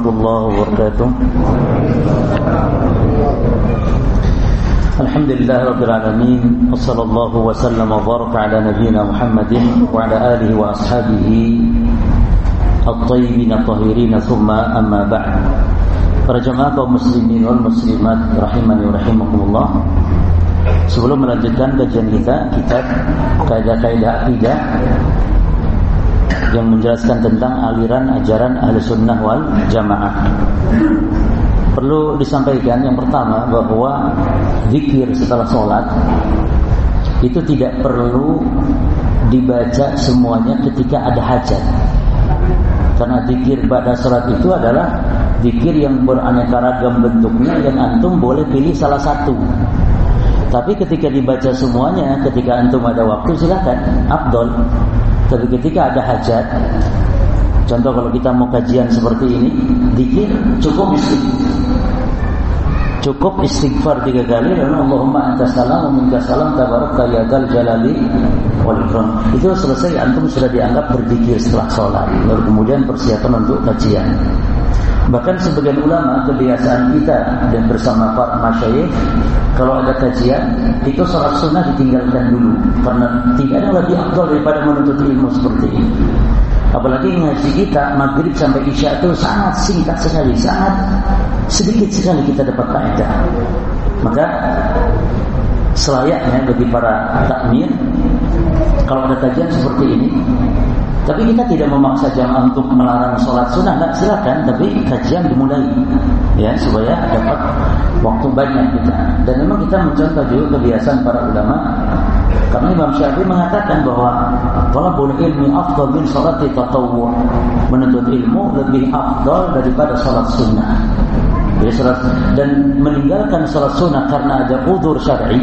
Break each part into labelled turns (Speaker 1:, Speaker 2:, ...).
Speaker 1: ورحمه الله وبركاته. الحمد لله رب العالمين وصلى الله وسلم وبارك على نبينا محمد وعلى آله وأصحابه الطيبين الطاهرين. ثم أما بعد. فرجمات المسلمين والمسلمات رحمني ورحمكم الله Sebelum melanjutkan kajian kita, kajian kaidah yang menjelaskan tentang aliran ajaran ahli sunnah wal jamaah. Perlu disampaikan yang pertama bahwa zikir setelah sholat itu tidak perlu dibaca semuanya ketika ada hajat. Karena zikir pada sholat itu adalah zikir yang beraneka ragam bentuknya yang antum boleh pilih salah satu. Tapi ketika dibaca semuanya, ketika antum ada waktu silakan, abdol. Tapi ketika ada hajat, contoh kalau kita mau kajian seperti ini, zikir cukup istighfar. Cukup istighfar tiga kali dan Allahumma anta salam wa salam tabaraka ya jalali wal. Itu selesai antum sudah dianggap berzikir setelah sholat. Lalu kemudian persiapan untuk kajian. Bahkan sebagian ulama kebiasaan kita dan bersama para masyayikh kalau ada kajian itu sholat sunnah ditinggalkan dulu karena tidak ada lebih afdal daripada menuntut ilmu seperti ini. Apalagi ngaji kita maghrib sampai isya itu sangat singkat sekali, sangat sedikit sekali kita dapat faedah. Maka selayaknya bagi para takmir kalau ada kajian seperti ini tapi kita tidak memaksa jamaah untuk melarang sholat sunnah, nggak silakan. Tapi kajian dimulai, ya supaya dapat waktu banyak kita. Dan memang kita mencontoh juga kebiasaan para ulama. Karena Imam Syafi'i mengatakan bahwa talabul ilmi afdal min sholati tatawwu. Menuntut ilmu lebih afdal daripada sholat sunnah. Jadi sholat dan meninggalkan sholat sunnah karena ada udur syar'i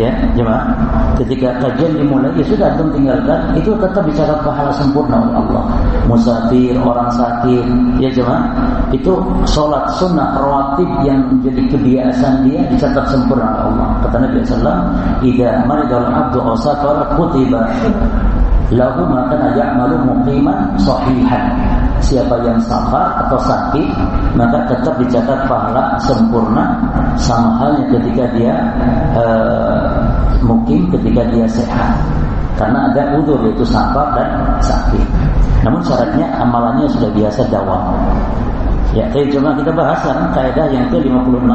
Speaker 1: ya jemaah. Ketika kajian dimulai ya sudah antum tinggalkan. Itu tetap bicara pahala sempurna oleh Allah. Musafir orang sakit ya jemaah. Itu sholat sunnah rawatib yang menjadi kebiasaan dia dicatat sempurna oleh Allah. Kata Nabi Sallam idza maridal abdu aw safara kutiba lahu ma kana ya'malu muqiman sahihan. Siapa yang safar atau sakit maka tetap dicatat pahala sempurna sama halnya ketika dia uh, mukim ketika dia sehat. Karena ada udur yaitu safar dan sakit. Namun syaratnya amalannya sudah biasa dawam. Ya tapi cuma kita bahas sekarang kaidah yang ke-56.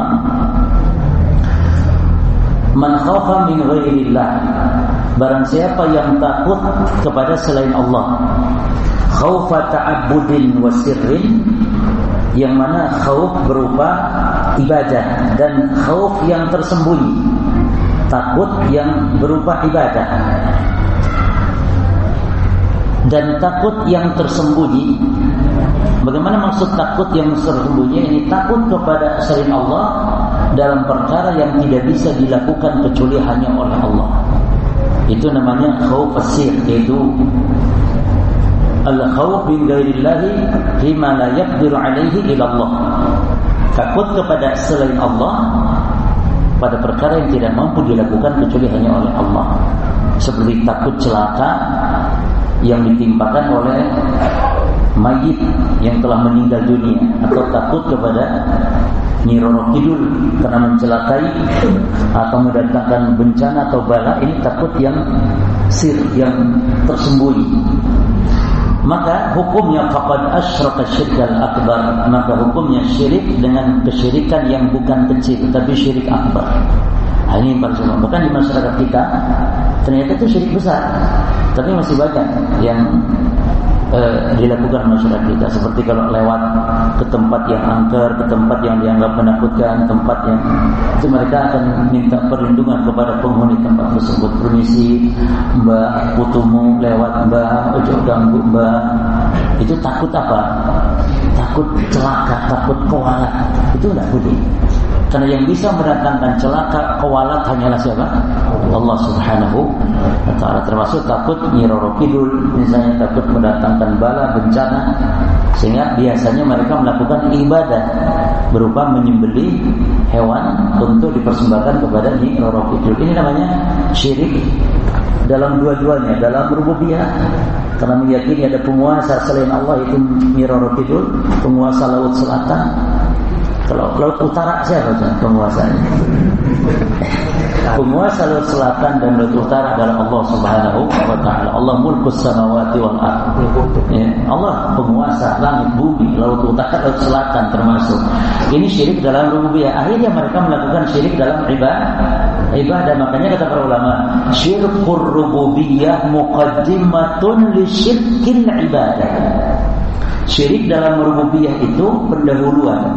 Speaker 1: Man khafa min ghairillah. Barang siapa yang takut kepada selain Allah Khaufa ta'abbudin wa sirrin Yang mana khauf berupa ibadah Dan khauf yang tersembunyi Takut yang berupa ibadah Dan takut yang tersembunyi Bagaimana maksud takut yang tersembunyi Ini takut kepada selain Allah dalam perkara yang tidak bisa dilakukan kecuali hanya oleh Allah. Itu namanya khauf asir yaitu al-khauf min ghairillahi fima la yaqdiru alaihi illa Allah. Takut kepada selain Allah pada perkara yang tidak mampu dilakukan kecuali hanya oleh Allah. Seperti takut celaka yang ditimpakan oleh mayit yang telah meninggal dunia atau takut kepada Nyi Roro Kidul karena mencelakai atau mendatangkan bencana atau bala ini takut yang sir yang tersembunyi maka hukumnya faqad asyraka syirkal akbar. Maka hukumnya syirik dengan kesyirikan yang bukan kecil tapi syirik akbar. Nah, ini para semua bahkan di masyarakat kita. Ternyata itu syirik besar. Tapi masih banyak yang eh, dilakukan masyarakat kita seperti kalau lewat ke tempat yang angker, ke tempat yang dianggap menakutkan, tempat yang itu mereka akan minta perlindungan kepada penghuni tempat tersebut. Permisi, Mbak, putumu lewat Mbak, ojo ganggu Mbak. Itu takut apa? Takut celaka, takut kualat. Itu tidak boleh. Karena yang bisa mendatangkan celaka kewalat hanyalah siapa? Allah Subhanahu wa taala. Termasuk takut nyiroro kidul, misalnya takut mendatangkan bala bencana sehingga biasanya mereka melakukan ibadah berupa menyembelih hewan untuk dipersembahkan kepada nyiroro kidul. Ini namanya syirik dalam dua-duanya, dalam rububiyah karena meyakini ada penguasa selain Allah itu Miroro Kidul, penguasa laut selatan. Kalau laut utara siapa penguasanya? Penguasa laut selatan dan laut utara adalah Allah Subhanahu wa taala. Allah mulkus samawati wal ard. Ya, Allah penguasa langit bumi, laut utara, laut selatan termasuk. Ini syirik dalam rububiyah. Akhirnya mereka melakukan syirik dalam ibadah. Ibadah makanya kata para ulama, syirkur rububiyah muqaddimatun li syirkil ibadah. Syirik dalam rububiyah itu pendahuluan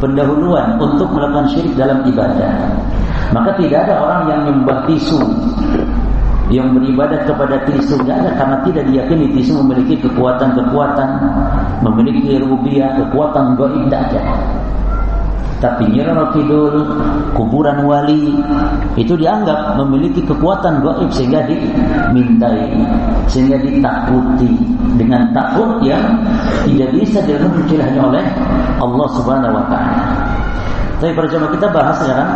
Speaker 1: pendahuluan untuk melakukan syirik dalam ibadah. Maka tidak ada orang yang menyembah tisu yang beribadah kepada tisu tidak ada karena tidak diyakini tisu memiliki kekuatan-kekuatan, memiliki rububiyah, kekuatan gaib tidak ada. Tapi Nyiroro Kidul, kuburan wali itu dianggap memiliki kekuatan gaib sehingga dimintai, sehingga ditakuti dengan takut yang tidak bisa dilakukan oleh Allah Subhanahu wa taala. Tapi jemaah kita bahas sekarang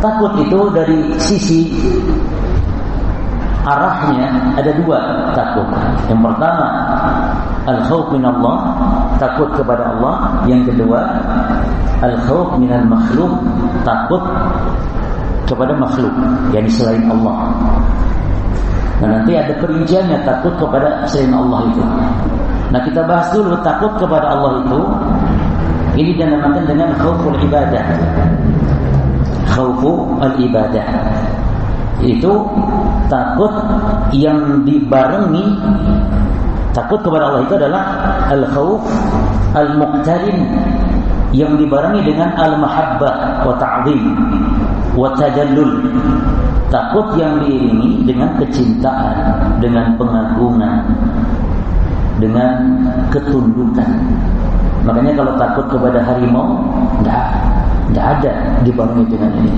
Speaker 1: Takut itu dari sisi arahnya ada dua takut. Yang pertama al-khauf min Allah, takut kepada Allah. Yang kedua al-khauf min al-makhluk, takut kepada makhluk, yakni selain Allah. Nah nanti ada perinciannya takut kepada selain Allah itu. Nah kita bahas dulu takut kepada Allah itu. Ini dinamakan dengan khauful ibadah khaufu al-ibadah. Itu takut yang dibarengi takut kepada Allah itu adalah al-khauf al-muqtarin yang dibarengi dengan al-mahabbah wa ta'zim wa tajallul. Takut yang diiringi dengan kecintaan dengan pengagungan dengan ketundukan makanya kalau takut kepada harimau enggak tidak ada dibangun dengan ini.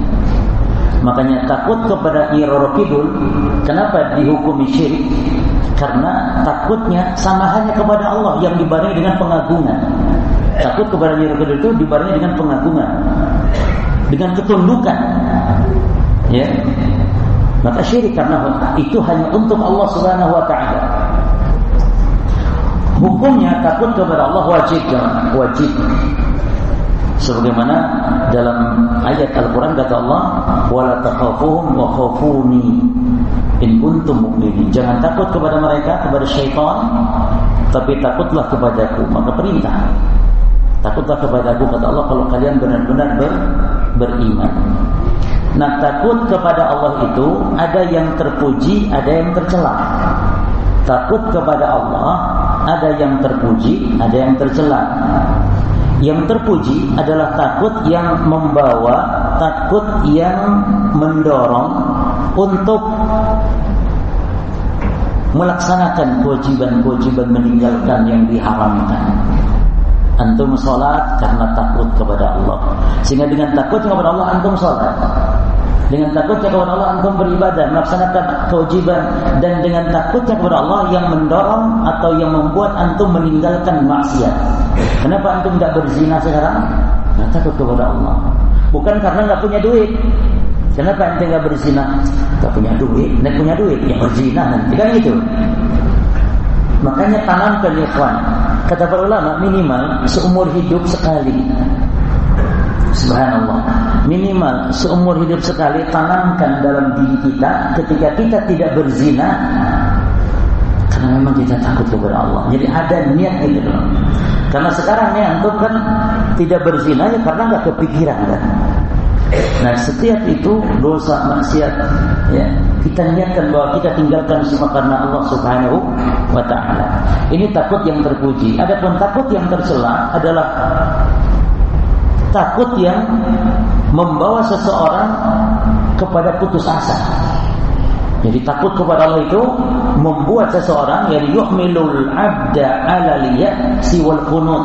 Speaker 1: Makanya takut kepada Iroro Kidul, kenapa dihukumi syirik? Karena takutnya sama hanya kepada Allah yang dibarengi dengan pengagungan. Takut kepada Iroro Kidul itu dibarengi dengan pengagungan, dengan ketundukan. Ya. Maka syirik karena itu hanya untuk Allah Subhanahu wa taala. Hukumnya takut kepada Allah wajib, wajib. Sebagaimana dalam ayat Al-Qur'an kata Allah wala takhafuhum wa khafuni in kuntum mu'minin. Jangan takut kepada mereka kepada syaitan tapi takutlah kepadaku. Maka perintah. Takutlah kepadaku kata Allah kalau kalian benar-benar ber, beriman. Nah takut kepada Allah itu ada yang terpuji ada yang tercela. Takut kepada Allah ada yang terpuji ada yang tercela yang terpuji adalah takut yang membawa, takut yang mendorong untuk melaksanakan kewajiban-kewajiban meninggalkan yang diharamkan. Antum sholat karena takut kepada Allah. Sehingga dengan takut kepada Allah antum sholat. Dengan takutnya kepada Allah antum beribadah, melaksanakan kewajiban dan dengan takutnya kepada Allah yang mendorong atau yang membuat antum meninggalkan maksiat. Kenapa antum tidak berzina sekarang? Nah, takut kepada Allah. Bukan karena nggak punya duit. Kenapa antum nggak berzina? Nggak punya duit, nggak punya duit, ya berzina nanti kan gitu. Makanya tanamkan ikhwan. Kata para ulama minimal seumur hidup sekali. Subhanallah. Minimal seumur hidup sekali tanamkan dalam diri kita ketika kita tidak berzina karena memang kita takut kepada Allah. Jadi ada niat itu. Karena sekarang nih antum kan tidak berzina ya karena nggak kepikiran kan. Nah setiap itu dosa maksiat ya kita niatkan bahwa kita tinggalkan semua karena Allah Subhanahu wa taala. Ini takut yang terpuji. Adapun takut yang tercela adalah takut yang membawa seseorang kepada putus asa. Jadi takut kepada Allah itu membuat seseorang yang yuhmilul abda ala liya'si wal qunut.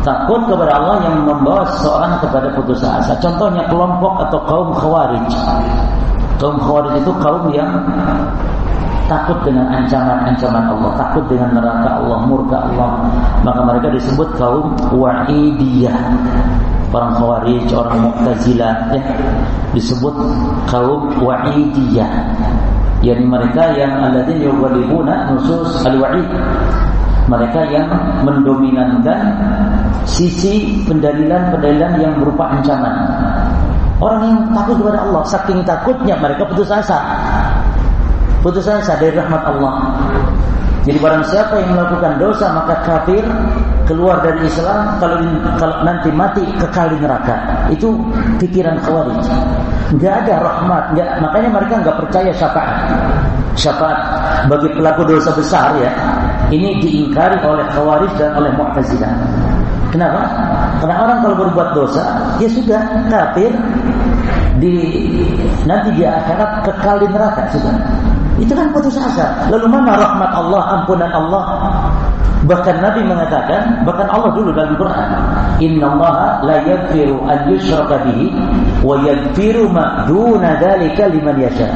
Speaker 1: Takut kepada Allah yang membawa seseorang kepada putus asa. Contohnya kelompok atau kaum khawarij. Kaum khawarij itu kaum yang takut dengan ancaman-ancaman Allah, takut dengan neraka Allah, murka Allah. Maka mereka disebut kaum wa'idiyah. Orang Khawarij, orang Mu'tazilah ya, disebut kaum Wa'idiyah. Yani mereka yang alladzina yughalibuna nusus al-wa'id. Mereka yang mendominankan sisi pendalilan-pendalilan yang berupa ancaman. Orang yang takut kepada Allah, saking takutnya mereka putus asa. Putus asa dari rahmat Allah. Jadi barang siapa yang melakukan dosa maka kafir keluar dari Islam kalau kalau nanti mati kekal di neraka. Itu pikiran Khawarij. Enggak ada rahmat, enggak makanya mereka enggak percaya syafaat. Syafaat bagi pelaku dosa besar ya. Ini diingkari oleh Khawarij dan oleh Mu'tazilah. Kenapa? Karena orang kalau berbuat dosa, ya sudah kafir di nanti di akhirat kekal di neraka sudah. Itu kan putus asa. Lalu mana rahmat Allah, ampunan Allah? Bahkan Nabi mengatakan, bahkan Allah dulu dalam Quran, Inna Allah la yaghfiru an yushraka bihi wa yaghfiru ma duna liman yasha.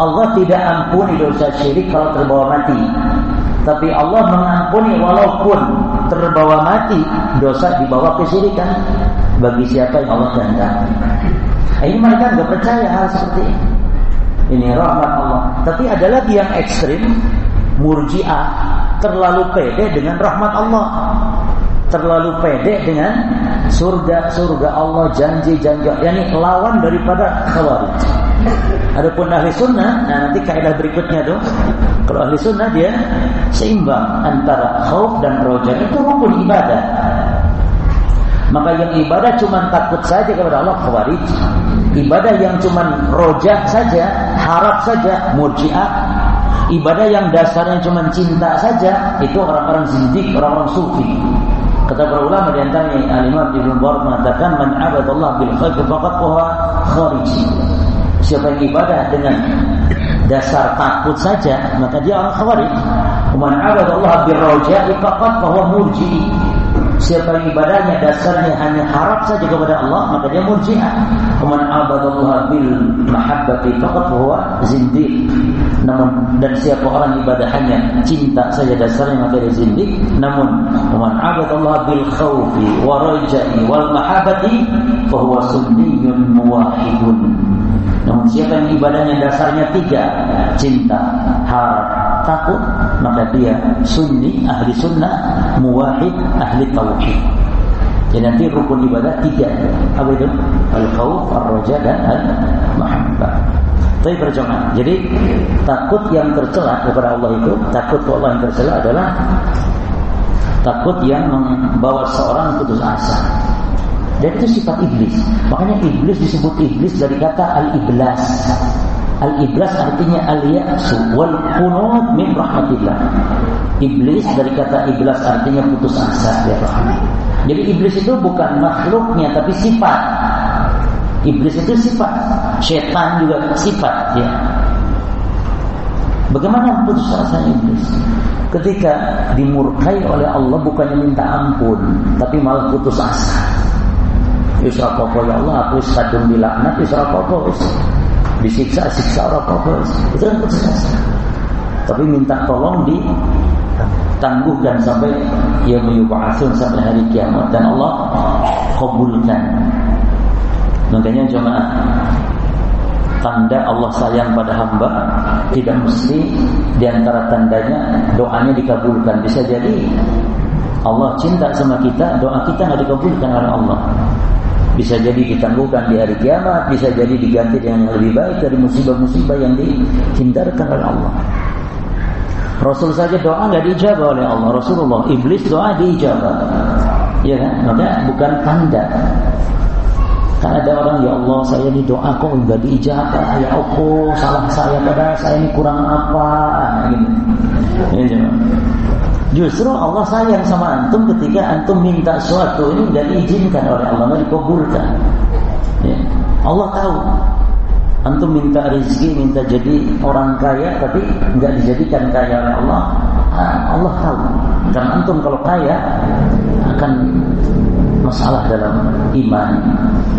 Speaker 1: Allah tidak ampuni dosa syirik kalau terbawa mati. Tapi Allah mengampuni walaupun terbawa mati dosa dibawa kesyirikan bagi siapa yang Allah kehendaki. Ini mereka nggak percaya hal seperti ini. Ini rahmat Allah. Tapi ada lagi yang ekstrim, murjiah, terlalu pede dengan rahmat Allah. Terlalu pede dengan surga surga Allah janji-janji. Yani lawan daripada khawarij. Adapun ahli sunnah, nah nanti kaidah berikutnya tuh. Kalau ahli sunnah dia seimbang antara khauf dan roja itu rukun ibadah. Maka yang ibadah cuma takut saja kepada Allah khawarij. Ibadah yang cuma rojak saja, harap saja, murjiah. Ibadah yang dasarnya cuma cinta saja, itu orang-orang zindik, orang-orang sufi. Kata para ulama di antaranya Al-Imam Ibnu Barak mengatakan man abadallah bil khair faqad huwa kharij. Siapa yang ibadah dengan dasar takut saja, maka dia orang khawarij. Man abadallah bil raja'i faqad huwa murji'i. Siapa yang ibadahnya dasarnya hanya harap saja kepada Allah, maka dia murji'ah. Man abadallah bil mahabbati faqad huwa zindiq. Namun dan siapa orang ibadah hanya cinta saja dasarnya maka dia zindiq. Namun man abadallah bil khawfi wa raja'i wal mahabbati fa huwa sunniyun muwahhidun. Namun siapa yang ibadahnya dasarnya tiga, cinta, harap, takut, maka dia sunni, ahli sunnah, muwahid, ahli tauhid. Jadi nanti rukun ibadah tiga. Apa itu? Al-khawf, ar-raja dan al-mahabbah. Tapi berjamaah. Jadi takut yang tercela kepada Allah itu, takut kepada Allah yang tercela adalah takut yang membawa seorang putus asa. Dan itu sifat iblis. Makanya iblis disebut iblis dari kata al-iblas. Al-iblas artinya al-ya'su wal qunut min rahmatillah. Iblis dari kata iblis artinya putus asa rahmat. Jadi iblis itu bukan makhluknya tapi sifat. Iblis itu sifat. Setan juga sifat ya. Bagaimana putus asa iblis? Ketika dimurkai oleh Allah bukannya minta ampun, tapi malah putus asa. Yusra ya Allah, aku sadung dilaknat Yusra popo disiksa siksa orang itu kan putus asa. Tapi minta tolong ditangguhkan sampai ia menyubahasun sampai hari kiamat dan Allah kabulkan. Makanya jemaah tanda Allah sayang pada hamba tidak mesti di antara tandanya doanya dikabulkan bisa jadi Allah cinta sama kita doa kita nggak dikabulkan oleh Allah bisa jadi ditangguhkan di hari kiamat bisa jadi diganti dengan yang lebih baik dari musibah-musibah yang dihindarkan oleh Allah. Rasul saja doa nggak dijawab oleh Allah. Rasulullah iblis doa dijawab ya kan? Maka bukan tanda. Kan ada orang ya Allah saya ini doa kok enggak diijabah? Ya Allah salah saya padahal saya ini kurang apa. Gitu. Ya, Justru Allah sayang sama antum ketika antum minta sesuatu ini enggak diizinkan oleh Allah, dikabulkan. Ya. Allah tahu antum minta rezeki, minta jadi orang kaya tapi enggak dijadikan kaya oleh Allah. Allah tahu. Karena antum kalau kaya akan masalah dalam iman.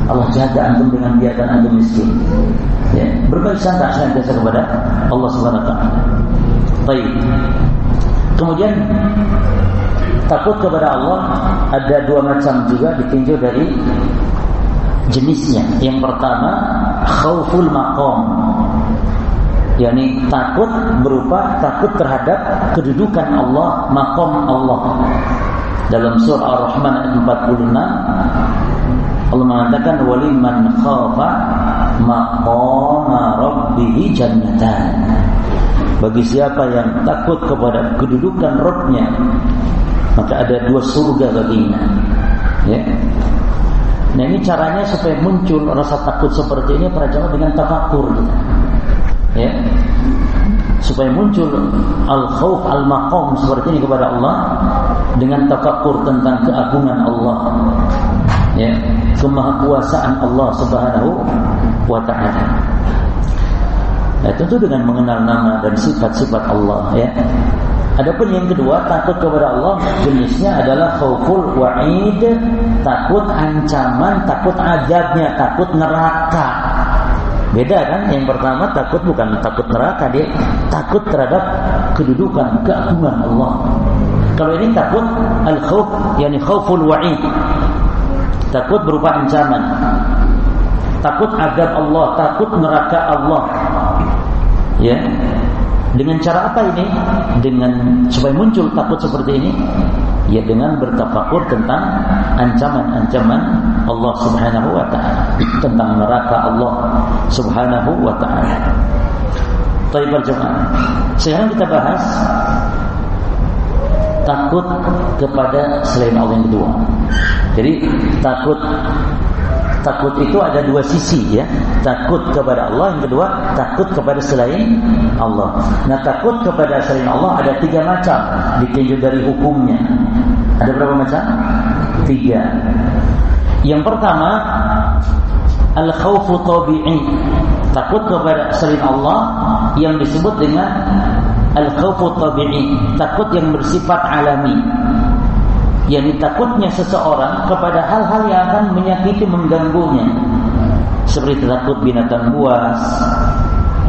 Speaker 1: Allah jaga antum dengan biarkan antum miskin. Ya, berbaik sangka senantiasa kepada Allah Subhanahu wa taala. Baik. Kemudian takut kepada Allah ada dua macam juga ditinjau dari jenisnya. Yang pertama, khauful maqam. yakni takut berupa takut terhadap kedudukan Allah, maqam Allah. Dalam surah Ar-Rahman ayat 46 Allah mengatakan waliman khafa maqama rabbih jannatan. Bagi siapa yang takut kepada kedudukan Rabbnya maka ada dua surga baginya. Ya. Nah ini caranya supaya muncul rasa takut seperti ini para jamaah dengan tafakur gitu. Ya. Supaya muncul al-khauf al-maqam seperti ini kepada Allah dengan tafakur tentang keagungan Allah. Ya, kemahakuasaan Allah Subhanahu wa taala. Nah, tentu dengan mengenal nama dan sifat-sifat Allah ya. Adapun yang kedua takut kepada Allah jenisnya adalah khauful wa'id, takut ancaman, takut azabnya, takut neraka. Beda kan? Yang pertama takut bukan takut neraka, dia takut terhadap kedudukan, keagungan Allah. Kalau ini takut al-khauf, yakni khauful wa'id. Takut berupa ancaman. Takut azab Allah, takut neraka Allah. Ya, dengan cara apa ini? Dengan supaya muncul takut seperti ini, ya dengan bertafakur tentang ancaman-ancaman Allah Subhanahu wa taala, tentang neraka Allah Subhanahu wa taala. Baik berjemaah. Sekarang kita bahas takut kepada selain Allah yang kedua. Jadi takut Takut itu ada dua sisi ya. Takut kepada Allah yang kedua takut kepada selain Allah. Nah takut kepada selain Allah ada tiga macam ditinjau dari hukumnya. Ada berapa macam? Tiga. Yang pertama al khawfu tabi'i takut kepada selain Allah yang disebut dengan al khawfu tabi'i takut yang bersifat alami yang takutnya seseorang kepada hal-hal yang akan menyakiti mengganggunya. Seperti takut binatang buas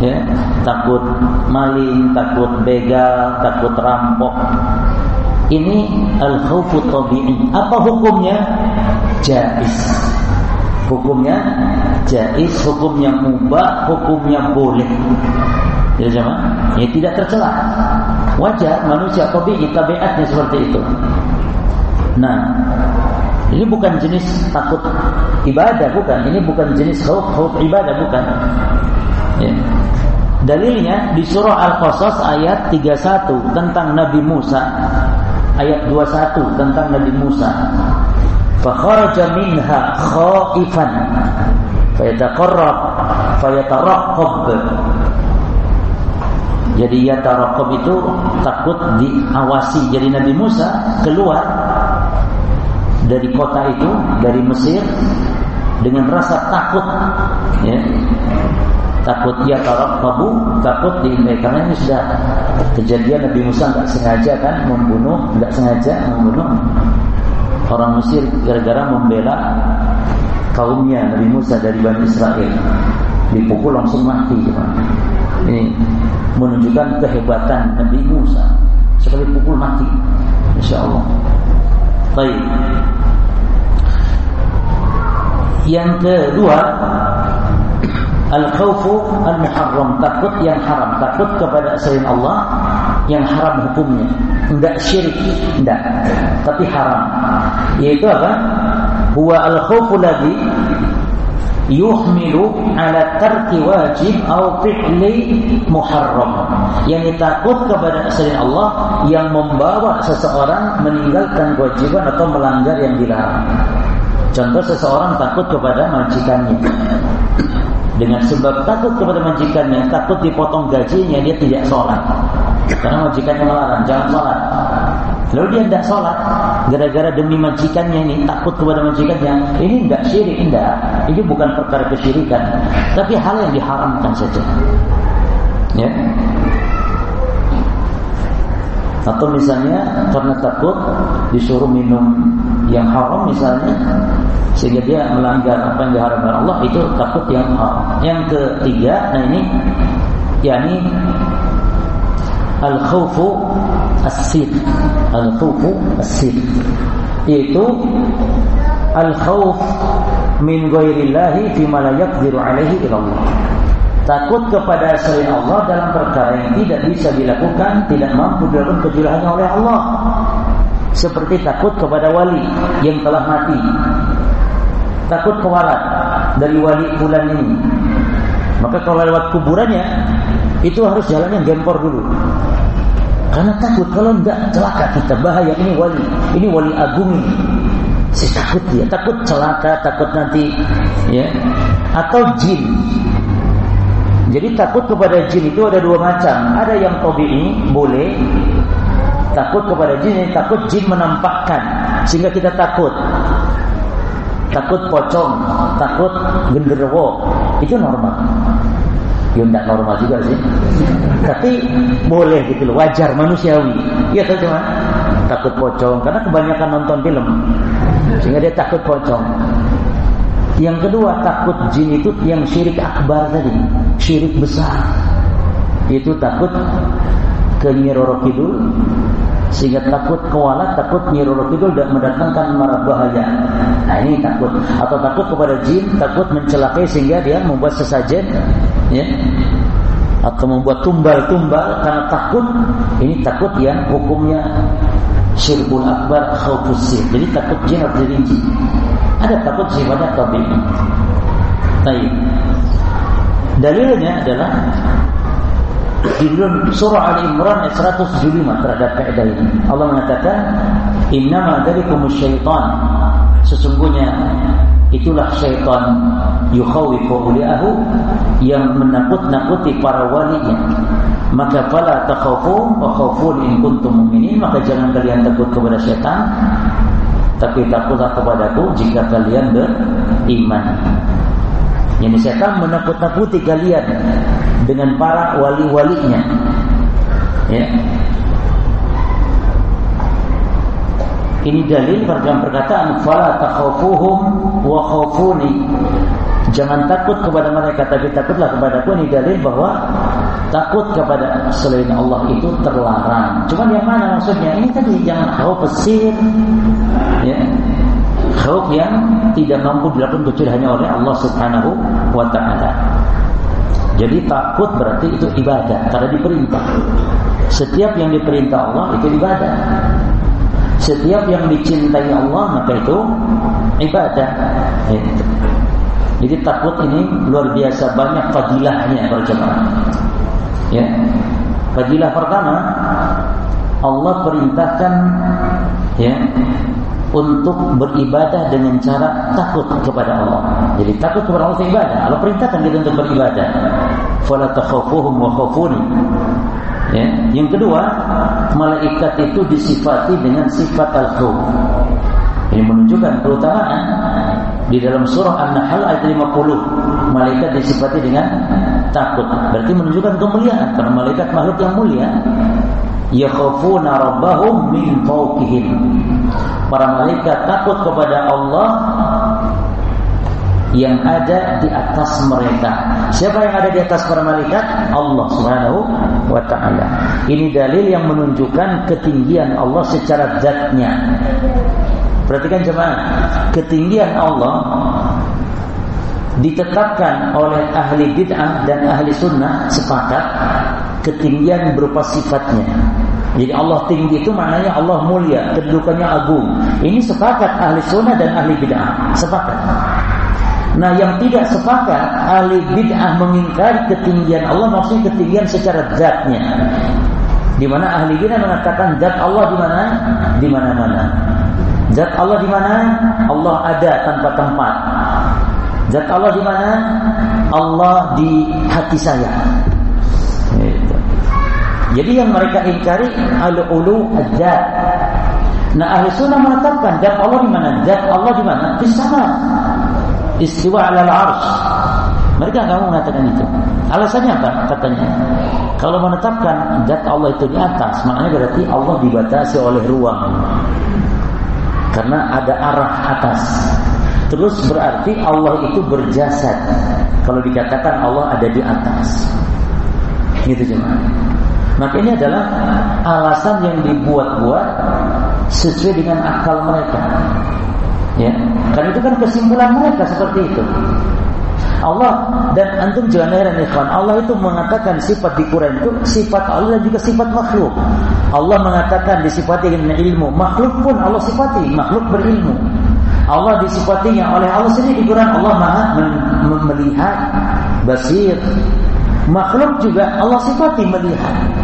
Speaker 1: ya. Takut maling takut begal takut rampok. Ini al khawfu tabi'i. Apa hukumnya? Jais. Hukumnya jais hukumnya mubah hukumnya boleh. Ya jemaah. Ya tidak tercela. Wajar manusia tabi'i tabiatnya seperti itu Nah, ini bukan jenis takut ibadah, bukan. Ini bukan jenis khauf khauf ibadah, bukan. Ya. Dalilnya di surah Al-Qasas ayat 31 tentang Nabi Musa. Ayat 21 tentang Nabi Musa. Fakharaja minha khaifan fayataqarrab fayataraqqab jadi ya itu takut diawasi. Jadi Nabi Musa keluar dari kota itu, dari Mesir dengan rasa takut, ya. Takut ya tabu, takut di karena ini sudah kejadian Nabi Musa nggak sengaja kan membunuh, nggak sengaja membunuh orang Mesir gara-gara membela kaumnya Nabi Musa dari Bani Israel. Dipukul langsung mati ini menunjukkan kehebatan Nabi Musa. Sekali pukul mati Insya Allah. Baik yang kedua Al-khawfu al-muharram. Takut yang haram. Takut kepada selain Allah Yang haram hukumnya. Tidak syirik. Tidak. Tapi haram. Yaitu apa? Huwa al-khawfu ladhi yuhmilu ala tarki wajib atau fi'li muharram. Yang takut kepada selain Allah yang membawa seseorang meninggalkan kewajiban atau melanggar yang dilarang contoh seseorang takut kepada majikannya dengan sebab takut kepada majikannya takut dipotong gajinya dia tidak sholat karena majikannya melarang jangan sholat Lalu dia tidak sholat gara-gara demi majikannya ini takut kepada majikannya. Ini tidak syirik, tidak. Ini bukan perkara kesyirikan, tapi hal yang diharamkan saja. Ya. Atau misalnya karena takut disuruh minum yang haram misalnya sehingga dia melanggar apa yang diharamkan Allah itu takut yang haram. Yang ketiga, nah ini yakni al khawfu as-sir. Al-khawfu as-sir. Itu al-khawf min ghairillahi fi ma la yaqdiru alaihi illallah. Takut kepada selain Allah dalam perkara yang tidak bisa dilakukan, tidak mampu dilakukan kecuali oleh Allah. Seperti takut kepada wali yang telah mati. Takut kewalat dari wali bulan ini. Maka kalau lewat kuburannya itu harus jalannya gempor dulu. Karena takut kalau enggak celaka kita bahaya ini wali, ini wali agung. Si takut dia, takut celaka, takut nanti ya atau jin. Jadi takut kepada jin itu ada dua macam. Ada yang tabii boleh takut kepada jin, takut jin menampakkan sehingga kita takut. Takut pocong, takut genderuwo, itu normal. Ya tidak normal juga sih. Tapi boleh gitu loh, wajar manusiawi. Iya kan cuma takut pocong karena kebanyakan nonton film. Sehingga dia takut pocong. Yang kedua takut jin itu yang syirik akbar tadi, syirik besar. Itu takut ke Nyiroro Kidul. Sehingga takut kewalat, takut Nyiroro Kidul dan mendatangkan marah bahaya. Nah ini takut. Atau takut kepada jin, takut mencelakai sehingga dia membuat sesajen ya. Atau membuat tumbal-tumbal karena takut. Ini takut yang hukumnya syirkul akbar khaufus sir jadi takut jin harus dirinci ada takut sifatnya tabi'i Baik. Dalilnya adalah di surah Al Imran ayat 175 terhadap kaidah ini. Allah mengatakan, "Innama dzalikum syaitan." Sesungguhnya itulah syaitan yukhawifu awliyahu yang menakut-nakuti para walinya maka fala takhafu wa khafun in kuntum mu'minin maka jangan kalian takut kepada syaitan tapi takutlah kepadaku jika kalian beriman Ini syaitan menakut-nakuti kalian dengan para wali-walinya ya Ini dalil dalam perkataan fala takhafuhum wa khafuni. Jangan takut kepada mereka tapi takutlah kepada aku ini dalil bahwa takut kepada selain Allah itu terlarang. Cuma yang mana maksudnya? Ini tadi khauf pesir ya. Khauf yang tidak mampu dilakukan kecuali hanya oleh Allah Subhanahu wa taala. Jadi takut berarti itu ibadah karena diperintah. Setiap yang diperintah Allah itu ibadah. Setiap yang dicintai Allah maka itu ibadah. Itu. Jadi takut ini luar biasa banyak fadilahnya para jemaah. Ya. Fadilah pertama Allah perintahkan ya untuk beribadah dengan cara takut kepada Allah. Jadi takut kepada Allah ibadah. Allah perintahkan kita untuk beribadah. Fala takhafuhum wa khafuni. Ya. Yang kedua, malaikat itu disifati dengan sifat al-khawf. Ini menunjukkan keutamaan di dalam surah An-Nahl ayat 50. Malaikat disifati dengan takut. Berarti menunjukkan kemuliaan karena malaikat makhluk yang mulia. Yakhafuna rabbahum min fawqihim. Para malaikat takut kepada Allah yang ada di atas mereka. Siapa yang ada di atas para malaikat? Allah Subhanahu wa taala. Ini dalil yang menunjukkan ketinggian Allah secara zatnya. Perhatikan jemaah, ketinggian Allah ditetapkan oleh ahli bid'ah dan ahli sunnah sepakat ketinggian berupa sifatnya. Jadi Allah tinggi itu maknanya Allah mulia, kedudukannya agung. Ini sepakat ahli sunnah dan ahli bid'ah, sepakat. Nah yang tidak sepakat ahli bid'ah mengingkari ketinggian Allah maksudnya ketinggian secara zatnya. Di mana ahli bid'ah mengatakan zat Allah di mana? Di mana-mana. Zat Allah di mana? Allah ada tanpa tempat. Zat Allah di mana? Allah di hati saya. Jadi yang mereka ingkari al-ulu adzat. Nah ahli sunnah mengatakan zat Allah di mana? Zat Allah di mana? Di sana istiwa ala arsh mereka nggak mengatakan itu. Alasannya apa? Katanya kalau menetapkan zat Allah itu di atas maknanya berarti Allah dibatasi oleh ruang. Karena ada arah atas. Terus berarti Allah itu berjasad. Kalau dikatakan Allah ada di atas. Gitu cuma Maka ini adalah alasan yang dibuat-buat sesuai dengan akal mereka. Ya, karena itu kan kesimpulan mereka seperti itu. Allah dan antum jangan heran ikhwan. Allah itu mengatakan sifat di Quran itu sifat Allah dan juga sifat makhluk. Allah mengatakan disifati dengan ilmu. Makhluk pun Allah sifati. Makhluk berilmu. Allah disifatinya oleh Allah sendiri di Quran. Allah maha melihat basir. Makhluk juga Allah sifati melihat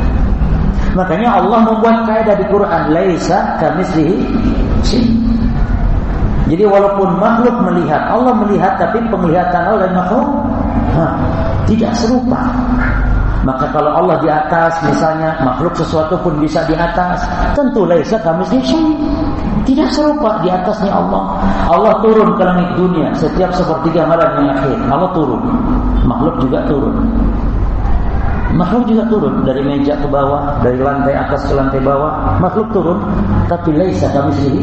Speaker 1: makanya Allah membuat kaidah di Quran laisa kamitslihi jadi walaupun makhluk melihat, Allah melihat tapi penglihatan Allah dan makhluk ha, tidak serupa. Maka kalau Allah di atas misalnya makhluk sesuatu pun bisa di atas, tentu laisa kami tidak serupa di atasnya Allah. Allah turun ke langit dunia setiap sepertiga malam yang akhir. Allah turun. Makhluk juga turun. Makhluk juga turun dari meja ke bawah, dari lantai atas ke lantai bawah. Makhluk turun, tapi laisa kami sendiri.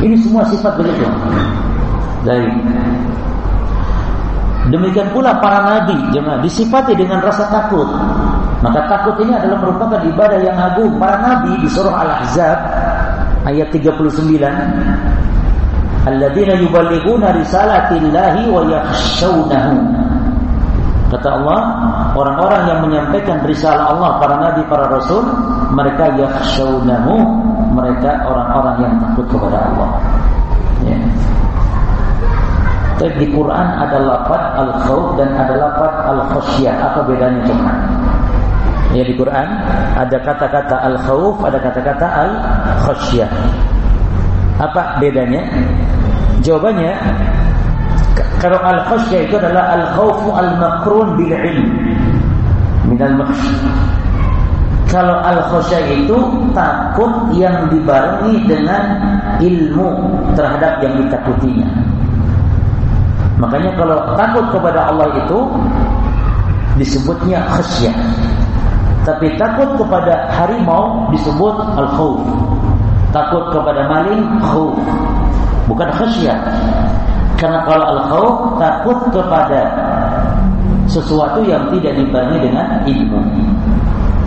Speaker 1: Ini semua sifat begitu. Dari Demikian pula para nabi jangan disifati dengan rasa takut. Maka takut ini adalah merupakan ibadah yang agung. Para nabi di surah Al-Ahzab ayat 39 Alladzina yuballighuna risalatillahi wa yakhshawnahu Kata Allah, orang-orang yang menyampaikan risalah Allah, para nabi, para rasul, mereka yakhshawnahu, mereka orang-orang yang takut kepada Allah. Ya. Tapi di Quran ada lafaz al-khauf dan ada lafaz al-khasyah. Apa bedanya cuma? Ya di Quran ada kata-kata al-khauf, ada kata-kata al-khasyah. Apa bedanya? Jawabannya kalau al-khasyah itu adalah al-khawfu al-makrun bil ilm min al Kalau al-khasyah itu takut yang dibarengi dengan ilmu terhadap yang ditakutinya. Makanya kalau takut kepada Allah itu disebutnya khasyah. Tapi takut kepada harimau disebut al-khawf. Takut kepada maling khawf. Bukan khasyah. Karena kalau al-khawf takut kepada sesuatu yang tidak dibarengi dengan ilmu.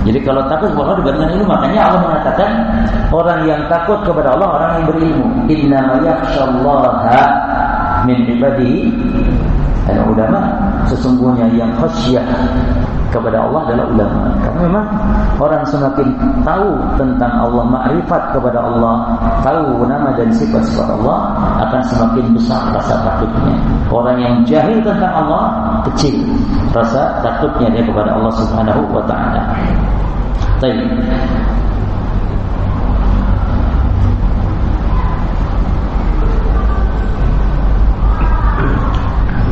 Speaker 1: Jadi kalau takut kepada dengan ilmu, makanya Allah mengatakan orang yang takut kepada Allah orang yang berilmu. Inna yakhshallaha min ibadihi al ulama. Sesungguhnya yang khasyah kepada Allah adalah ulama. Karena memang orang semakin tahu tentang Allah, makrifat kepada Allah, tahu nama dan sifat-sifat Allah, akan semakin besar rasa takutnya. Orang yang jahil tentang Allah kecil rasa takutnya dia kepada Allah Subhanahu wa taala. Baik.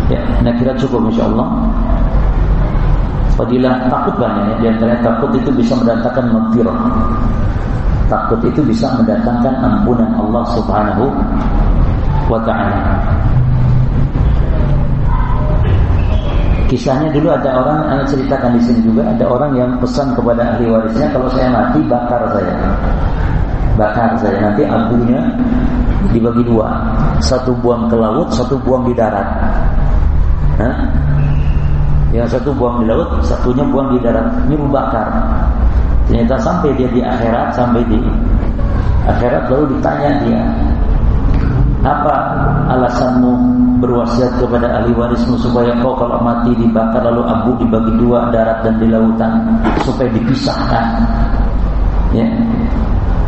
Speaker 1: Ya, nak kira cukup insya-Allah. Fadilah takut banyak ya. Di antaranya takut itu bisa mendatangkan maghfirah. Takut itu bisa mendatangkan ampunan Allah Subhanahu wa taala. Kisahnya dulu ada orang, saya ceritakan di sini juga ada orang yang pesan kepada ahli warisnya kalau saya mati bakar saya. Bakar saya nanti abunya dibagi dua, satu buang ke laut, satu buang di darat. Hah? Yang satu buang di laut, satunya buang di darat. Ini membakar. Ternyata sampai dia di akhirat, sampai di akhirat lalu ditanya dia, apa alasanmu berwasiat kepada ahli warismu supaya kau kalau mati dibakar lalu abu dibagi dua darat dan di lautan supaya dipisahkan? Ya.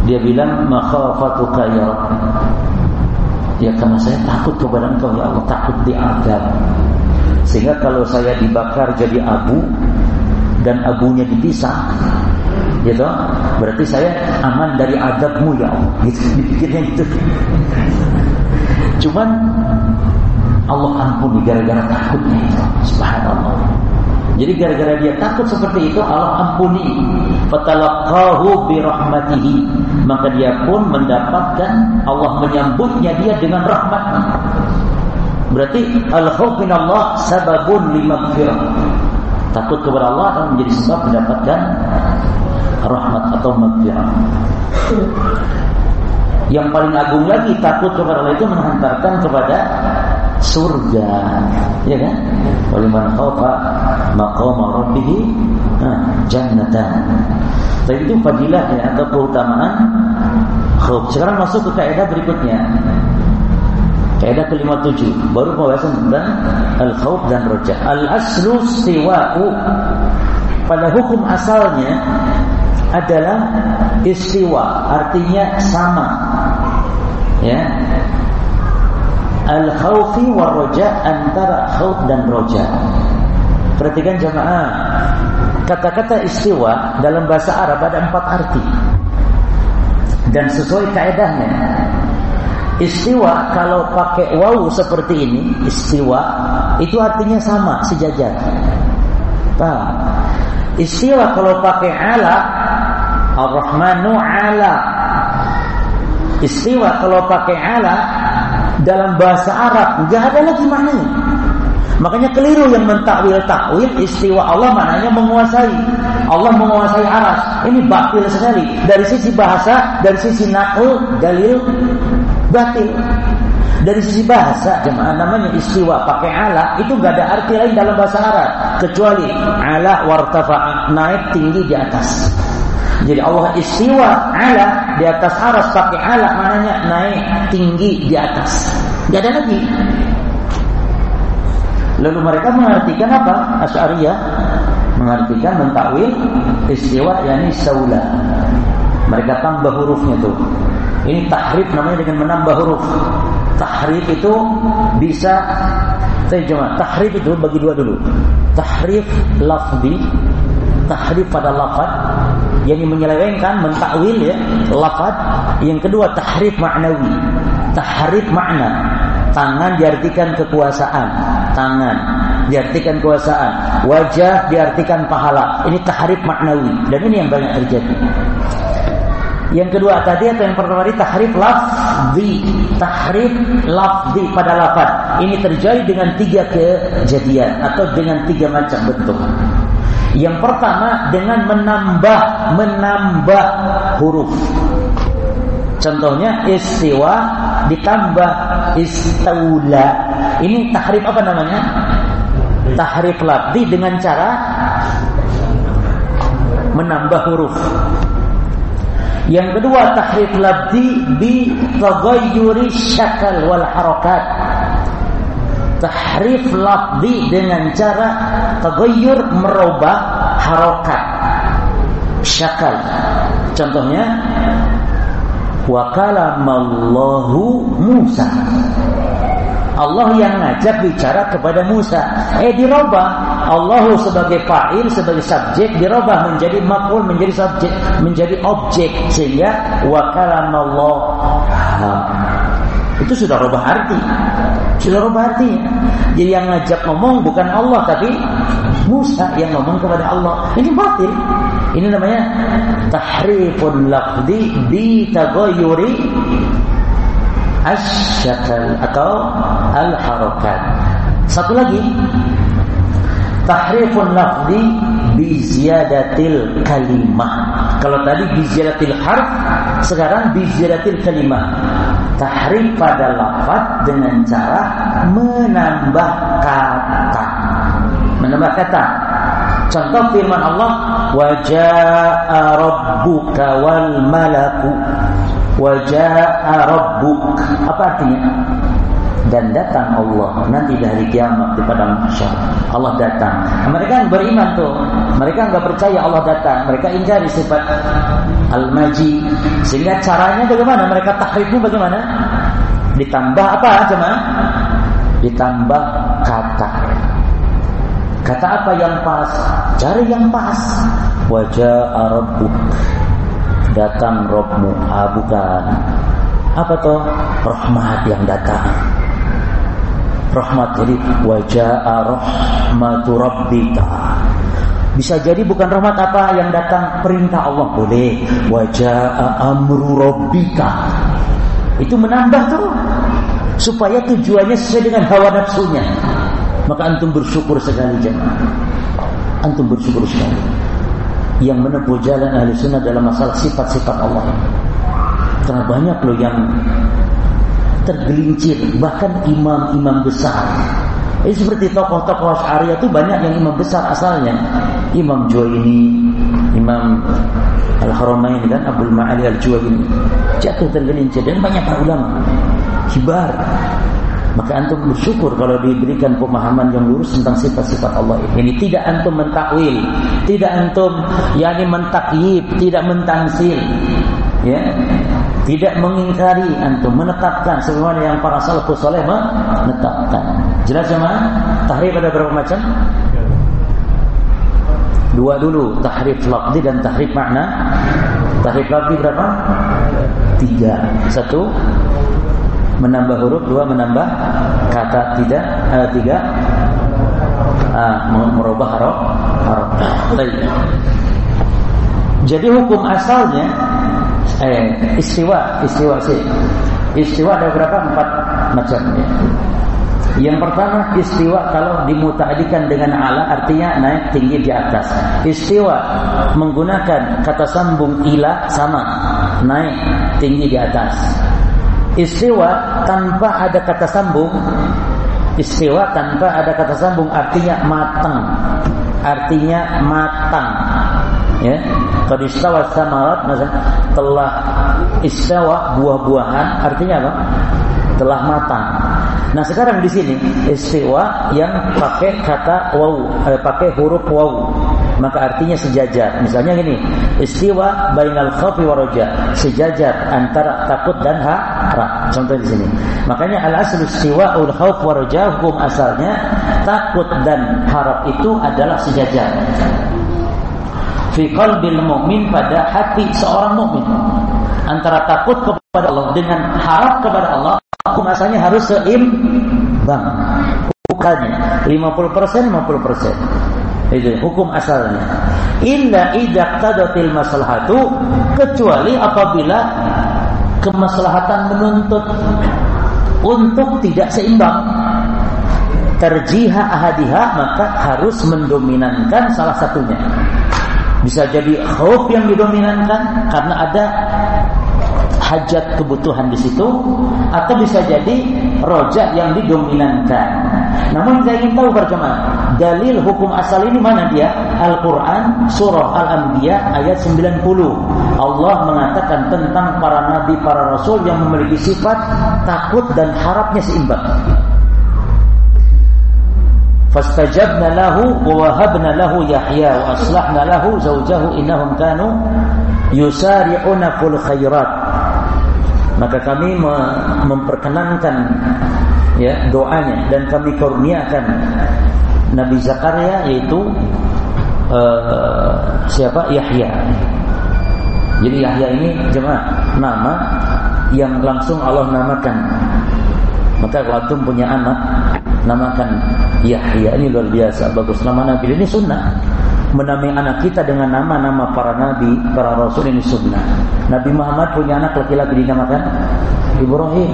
Speaker 1: Dia bilang makhafatuka ya Ya karena saya takut kepada engkau ya Allah, takut diadab. Sehingga kalau saya dibakar jadi abu dan abunya dipisah, gitu, berarti saya aman dari adabmu ya Allah. Gitu, dipikirnya gitu. Cuman Allah ampuni gara-gara takutnya itu. Subhanallah. Jadi gara-gara dia takut seperti itu Allah ampuni. Fatalaqahu bi rahmatihi. Maka dia pun mendapatkan Allah menyambutnya dia dengan rahmatnya. Berarti al-khauf min Allah sababun limaghfirah. Takut kepada Allah akan menjadi sebab mendapatkan rahmat atau maghfirah. Yang paling agung lagi takut kepada Allah itu menghantarkan kepada surga, ya kan? Waliman khaufa maqama rabbih jannatan. Tapi itu fadilahnya atau keutamaan khauf. Sekarang masuk ke kaidah berikutnya. Kaidah kelima tujuh baru pembahasan tentang al khawf dan roja. Al aslu istiwa'u. Pada hukum asalnya adalah istiwa artinya sama. Ya. Al khawfi war roja antara khawf dan roja perhatikan jemaah kata-kata istiwa dalam bahasa Arab ada empat arti. Dan sesuai kaedahnya Istiwa kalau pakai wawu seperti ini, istiwa itu artinya sama, sejajar. Paham? Istiwa kalau pakai ala, Ar-Rahmanu ala. Istiwa kalau pakai ala dalam bahasa Arab nggak ada lagi maknanya. Makanya keliru yang mentakwil takwil istiwa Allah maknanya menguasai. Allah menguasai aras. Ini batil sekali dari sisi bahasa, dari sisi nakul, dalil batil. Dari sisi bahasa jemaah namanya istiwa pakai ala itu gak ada arti lain dalam bahasa Arab kecuali ala wartafa naik tinggi di atas. Jadi Allah istiwa ala di atas aras pakai ala mananya naik tinggi di atas. Gak ada lagi. Lalu mereka mengartikan apa? Asy'ariyah mengartikan mentakwil istiwa yakni saula. Mereka tambah hurufnya tuh. Ini tahrif namanya dengan menambah huruf. Tahrif itu bisa saya cuma tahrif itu bagi dua dulu. Tahrif lafzi, tahrif pada lafaz yang menyelewengkan, mentakwil ya, lafaz. Yang kedua tahrif maknawi. Tahrif makna. Tangan diartikan kekuasaan, tangan diartikan kekuasaan, wajah diartikan pahala. Ini tahrif maknawi dan ini yang banyak terjadi. Yang kedua tadi atau yang pertama tadi tahrif lafzi, tahrif lafzi pada lafaz. Ini terjadi dengan tiga kejadian atau dengan tiga macam bentuk. Yang pertama dengan menambah menambah huruf. Contohnya istiwa ditambah istaula. Ini tahrif apa namanya? Tahrif lafzi dengan cara menambah huruf. Yang kedua tahrif labdi bi taghayyuri syakal wal harakat. Tahrif labdi dengan cara taghayyur merubah harokat syakal. Contohnya wa kalamallahu Musa. Allah yang ngajak bicara kepada Musa. Eh dirubah Allah sebagai fa'il sebagai subjek dirubah menjadi maf'ul menjadi subjek menjadi objek. Sehingga wa kalamallah itu sudah rubah arti. Sudah rubah arti. Jadi yang ngajak ngomong bukan Allah tapi Musa yang ngomong kepada Allah. Ini batil. Ini namanya tahriful lafzi bi taghayyuri asyakal atau al-harakat satu lagi tahrifun lafzi bi ziyadatil kalimah. Kalau tadi bi ziyadatil harf, sekarang bi ziyadatil kalimah. Tahrif pada lafaz dengan cara menambah kata. Menambah kata. Contoh firman Allah, "Wa jaa rabbuka wal malaku." Wa jaa rabbuk. Apa artinya? Dan datang Allah nanti dari kiamat di padang mahsyar. Allah datang. Mereka yang beriman tuh, mereka nggak percaya Allah datang. Mereka ingkari sifat al-maji. Sehingga caranya bagaimana? Mereka tahrifnya bagaimana? Ditambah apa cuma? Ditambah kata. Kata apa yang pas? Cari yang pas. Wajah Arabbuk. Datang Robmu. Ah, bukan. Apa tuh? Rahmat yang datang rahmat jadi wajah rahmatu rabbika. Bisa jadi bukan rahmat apa yang datang perintah Allah boleh. Wajah amru rabbika. Itu menambah tuh supaya tujuannya sesuai dengan hawa nafsunya. Maka antum bersyukur sekali jemaah. Antum bersyukur sekali. Yang menempuh jalan ahli sunnah dalam masalah sifat-sifat Allah. Karena banyak loh yang tergelincir bahkan imam-imam besar Ini seperti tokoh-tokoh Asy'ariyah itu banyak yang imam besar asalnya. Imam Juwaini, Imam Al-Haramain kan Abdul Ma'ali Al-Juwaini. Jatuh tergelincir dan banyak para ulama kibar. Maka antum bersyukur kalau diberikan pemahaman yang lurus tentang sifat-sifat Allah ini. Tidak antum mentakwil, tidak antum yakni mentakyib, tidak mentamsil. Ya. Tidak mengingkari antum menetapkan sebagaimana yang para salafus saleh menetapkan. Jelas ya, Tahrif ada berapa macam? Dua dulu, tahrif lafzi dan tahrif makna. Tahrif lafzi berapa? Tiga. Satu, menambah huruf, dua menambah kata tidak, eh, tiga ah, merubah harok, harok. Jadi hukum asalnya eh, istiwa, istiwa sih. Istiwa ada berapa? Empat macam ya. Yang pertama istiwa kalau dimutadikan dengan ala artinya naik tinggi di atas. Istiwa menggunakan kata sambung ila sama naik tinggi di atas. Istiwa tanpa ada kata sambung Istiwa tanpa ada kata sambung artinya matang Artinya matang ya kalau istawa samarat telah istawa buah-buahan artinya apa? Telah matang. Nah sekarang di sini istiwa yang pakai kata waw eh, pakai huruf waw maka artinya sejajar. Misalnya gini istiwa bainal khawfi wa roja. Sejajar antara takut dan harap contoh di sini. Makanya al aslu istiwa ul khawf wa roja hukum asalnya takut dan harap itu adalah sejajar fi qalbil mu'min pada hati seorang mukmin antara takut kepada Allah dengan harap kepada Allah hukum asalnya harus seimbang. Hukumnya 50% 50% itu hukum asalnya. Illa idza qadatil maslahatu kecuali apabila kemaslahatan menuntut untuk tidak seimbang. Terjiha ahadiha maka harus mendominankan salah satunya bisa jadi khauf yang didominankan karena ada hajat kebutuhan di situ atau bisa jadi rojak yang didominankan. Namun saya ingin tahu berjemaah, dalil hukum asal ini mana dia? Al-Qur'an surah Al-Anbiya ayat 90. Allah mengatakan tentang para nabi, para rasul yang memiliki sifat takut dan harapnya seimbang. Fastajabna lahu wa wahabna lahu Yahya wa aslahna lahu zawjahu innahum kanu yusari'una fil khairat. Maka kami memperkenankan ya doanya dan kami kurniakan Nabi Zakaria yaitu uh, siapa Yahya. Jadi Yahya ini jemaah nama yang langsung Allah namakan. Maka kalau punya anak namakan Yahya ini luar biasa bagus nama Nabi ini sunnah menamai anak kita dengan nama-nama para nabi, para rasul ini sunnah. Nabi Muhammad punya anak laki-laki dinamakan Ibrahim.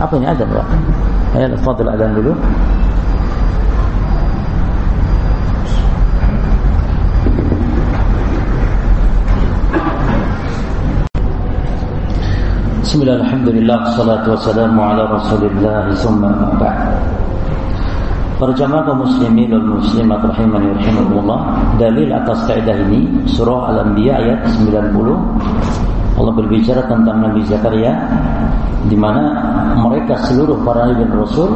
Speaker 1: Apa ini ada, Pak? Ya, fadil adan dulu. Bismillah, alhamdulillah, salatu wassalamu ala rasulillah, summa ba'd. Para jamaah kaum muslimin dan muslimat rahimani rahimakumullah, dalil atas kaidah ini surah Al-Anbiya ayat 90 Allah berbicara tentang Nabi Zakaria di mana mereka seluruh para nabi dan rasul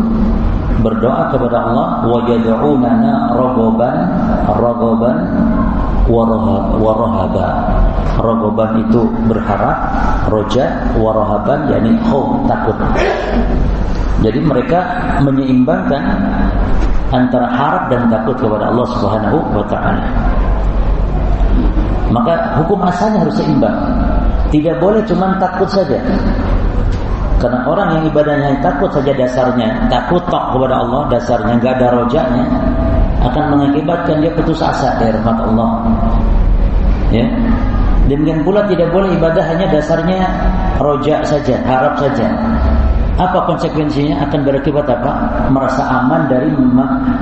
Speaker 1: berdoa kepada Allah wa yad'unana raghaban wa rahaba. Raghaban itu berharap, roja wa rahaban yakni khauf takut. Jadi mereka menyeimbangkan antara harap dan takut kepada Allah Subhanahu wa taala. Maka hukum asalnya harus seimbang. Tidak boleh cuma takut saja. Karena orang yang ibadahnya takut saja dasarnya, takut tok kepada Allah dasarnya, nggak ada rojaknya, akan mengakibatkan dia putus asa dari rahmat Allah. Ya. Demikian pula tidak boleh ibadah hanya dasarnya rojak saja, harap saja. Apa konsekuensinya? Akan berakibat apa? Merasa aman dari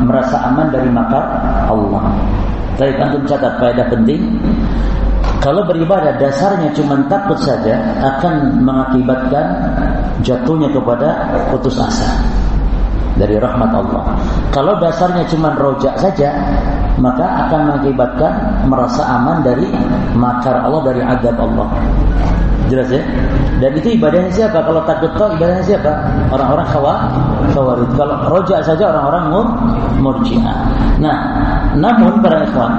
Speaker 1: merasa aman dari makar Allah. Tapi antum catat faedah penting. Kalau beribadah dasarnya cuma takut saja akan mengakibatkan jatuhnya kepada putus asa. dari rahmat Allah. Kalau dasarnya cuma rojak saja, maka akan mengakibatkan merasa aman dari makar Allah dari adab Allah. Jelas ya? Dan itu ibadahnya siapa? Kalau takut kau ibadahnya siapa? Orang-orang khawarid. Kalau rojak saja orang-orang murji'ah. Nah, namun para ikhwan,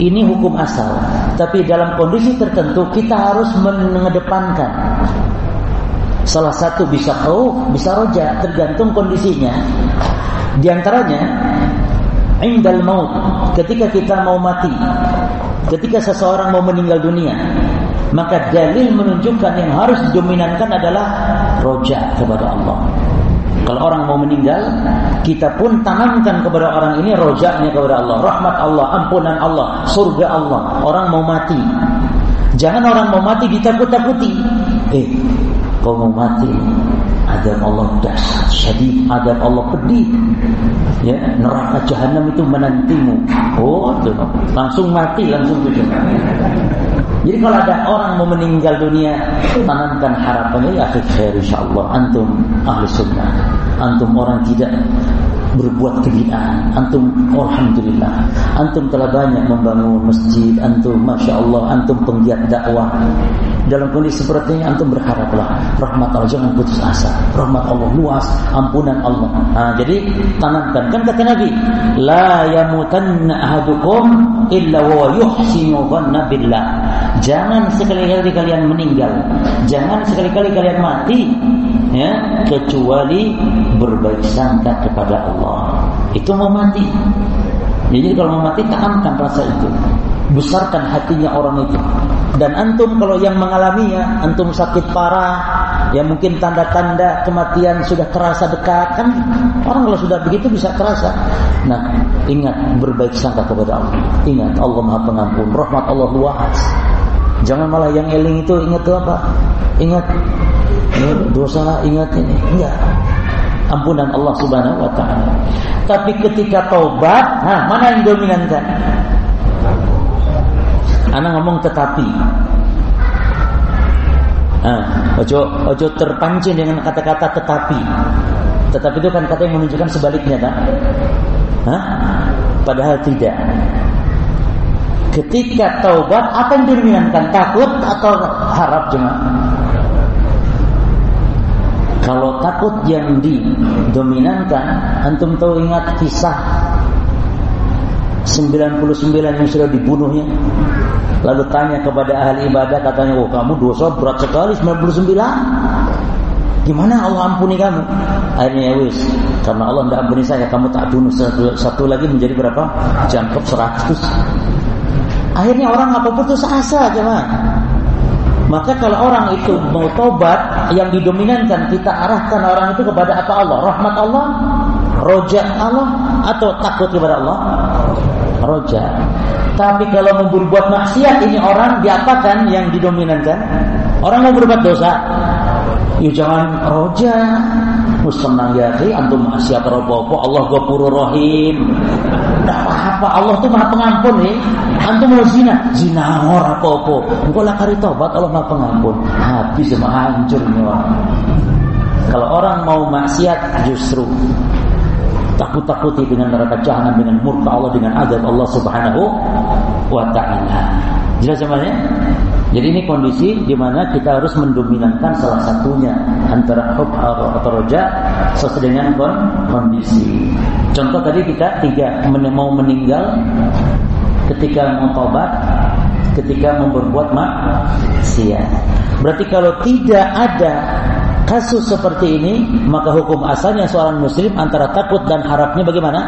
Speaker 1: ini hukum asal. Tapi dalam kondisi tertentu kita harus mengedepankan Salah satu bisa kau, bisa roja, tergantung kondisinya. Di antaranya, indal maut, ketika kita mau mati, ketika seseorang mau meninggal dunia, maka dalil menunjukkan yang harus didominankan adalah roja kepada Allah. Kalau orang mau meninggal, kita pun tanamkan kepada orang ini rojaknya kepada Allah, rahmat Allah, ampunan Allah, surga Allah. Orang mau mati, jangan orang mau mati ditakut-takuti. Eh, kau mau mati adab Allah dahsyat syadid. Adab Allah pedih. Ya neraka jahanam itu menantimu. Oh itu langsung mati langsung tujuh jadi kalau ada orang mau meninggal dunia tanamkan harapannya ya khair insyaallah. Antum ahli sunnah. Antum orang tidak berbuat kebiaan antum alhamdulillah. Antum telah banyak membangun masjid. Antum masya Allah antum penggiat dakwah. Dalam kondisi seperti ini antum berharaplah rahmat Allah. Jangan putus asa. Rahmat Allah luas ampunan Allah. Nah, jadi tanamkan. Kan kata Nabi la yamutanna ahadukum illa wa yuhsinu dhanna billah jangan sekali-kali kalian meninggal. Jangan sekali-kali kalian mati. Ya kecuali berbaik sangka kepada Allah. Itu mau mati. Jadi kalau mau mati tanamkan rasa itu. Besarkan hatinya orang itu. Dan antum kalau yang mengalaminya antum sakit parah ya mungkin tanda-tanda kematian sudah terasa dekat kan? Orang kalau sudah begitu bisa terasa. Nah ingat berbaik sangka kepada Allah. Ingat Allah Maha Pengampun rahmat Allah luas jangan malah yang eling itu ingat itu apa ingat dosa ingat ini enggak ampunan Allah Subhanahu wa taala tapi ketika taubat nah mana yang dominankan Anak ngomong tetapi. Nah, ojo ojo terpancing dengan kata-kata tetapi. Tetapi itu kan kata yang menunjukkan sebaliknya kan? Hah? Padahal tidak. Ketika taubat apa yang? Takut atau harap cuma? Kalau takut yang didominankan, antum tahu ingat kisah 99 yang sudah dibunuhnya? Lalu tanya kepada ahli ibadah katanya oh kamu dosa berat sekali 99 gimana Allah ampuni kamu? Akhirnya ya wis karena Allah tidak ampuni saya kamu tak bunuh satu, satu lagi menjadi berapa? Jangkep 100 akhirnya orang apa putus asa cuman maka kalau orang itu mau tobat yang didominankan kita arahkan orang itu kepada apa Allah rahmat Allah roja Allah atau takut kepada Allah roja. Tapi kalau mau berbuat maksiat ini orang diapakan yang didominankan? Orang mau berbuat dosa, ya jangan roja. Musenang ya antum maksiat robopo Allah gopuru Rahim. Tidak apa-apa, Allah tuh Maha Pengampun nih. Antum mau zina, zina ora apa-apa. Engko lah kari tobat Allah Maha Pengampun. Habis sama hancur nih orang. Kalau orang mau maksiat justru takut-takuti dengan neraka jahanam dengan murka Allah dengan azab Allah Subhanahu wa taala. Jelas semuanya? Jadi ini kondisi di mana kita harus mendominankan salah satunya antara hub atau roja sesuai dengan kondisi. Contoh tadi kita tiga mau meninggal ketika mau tobat, ketika mau berbuat maksiat. Berarti kalau tidak ada kasus seperti ini maka hukum asalnya seorang muslim antara takut dan harapnya bagaimana?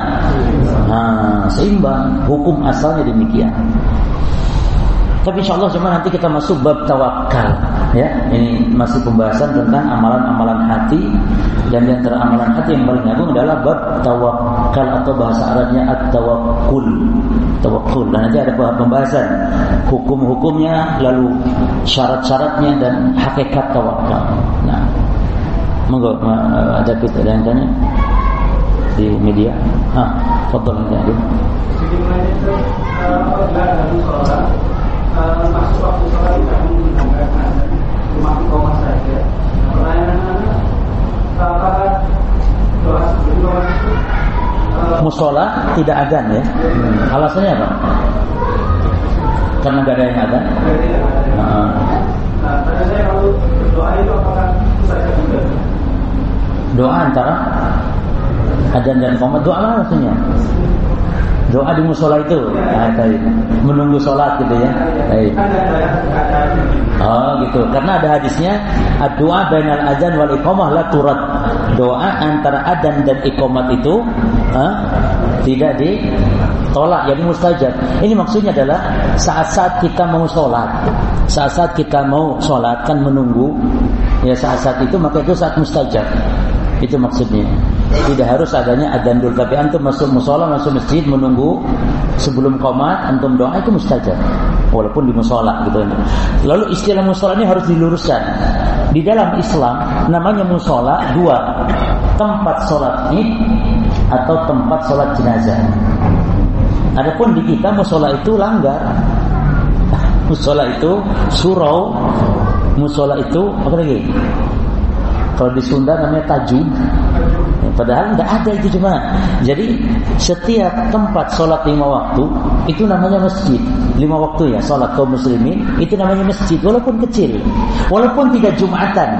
Speaker 1: Nah, seimbang hukum asalnya demikian. Tapi insya Allah cuma nanti kita masuk bab tawakal ya. Ini masih pembahasan tentang amalan-amalan hati dan di antara amalan hati yang paling agung adalah bab tawakal atau bahasa Arabnya at-tawakkul. Tawakkul. Dan nanti ada pembahasan hukum-hukumnya lalu syarat-syaratnya dan hakikat tawakal. Nah, monggo ada kita yang tanya di media. Ah, foto ini tadi. Masuk waktu sholat tidak menggunakan cuma koma saja. Pertanyaan apakah musola tidak adan ya. Alasannya apa? Karena gak ada yang ada. Nah, saya kalau berdoa itu apakah saja juga? Doa antara adan dan komat doa lah maksudnya. Doa di musola itu, nah, menunggu sholat gitu ya. Baik. Oh gitu. Karena ada hadisnya doa bainal adzan wal iqamah la turad. Doa antara adzan dan iqamat itu eh, tidak ditolak, jadi mustajab. Ini maksudnya adalah saat-saat kita mau sholat, saat-saat kita mau sholat kan menunggu, ya saat-saat itu maka itu saat mustajab. Itu maksudnya. Tidak harus adanya adzan dulu, tapi antum masuk musola, masuk masjid menunggu sebelum komat, antum doa itu mustajab. Walaupun di musola gitu. Lalu istilah musola ini harus diluruskan. Di dalam Islam namanya musola dua tempat sholat id atau tempat sholat jenazah. Adapun di kita musola itu langgar. Musola itu surau. Musola itu apa lagi? Kalau di Sunda namanya tajud. Padahal nggak ada itu cuma. Jadi setiap tempat sholat lima waktu itu namanya masjid. Lima waktu ya sholat kaum muslimin itu namanya masjid walaupun kecil, walaupun tidak jumatan.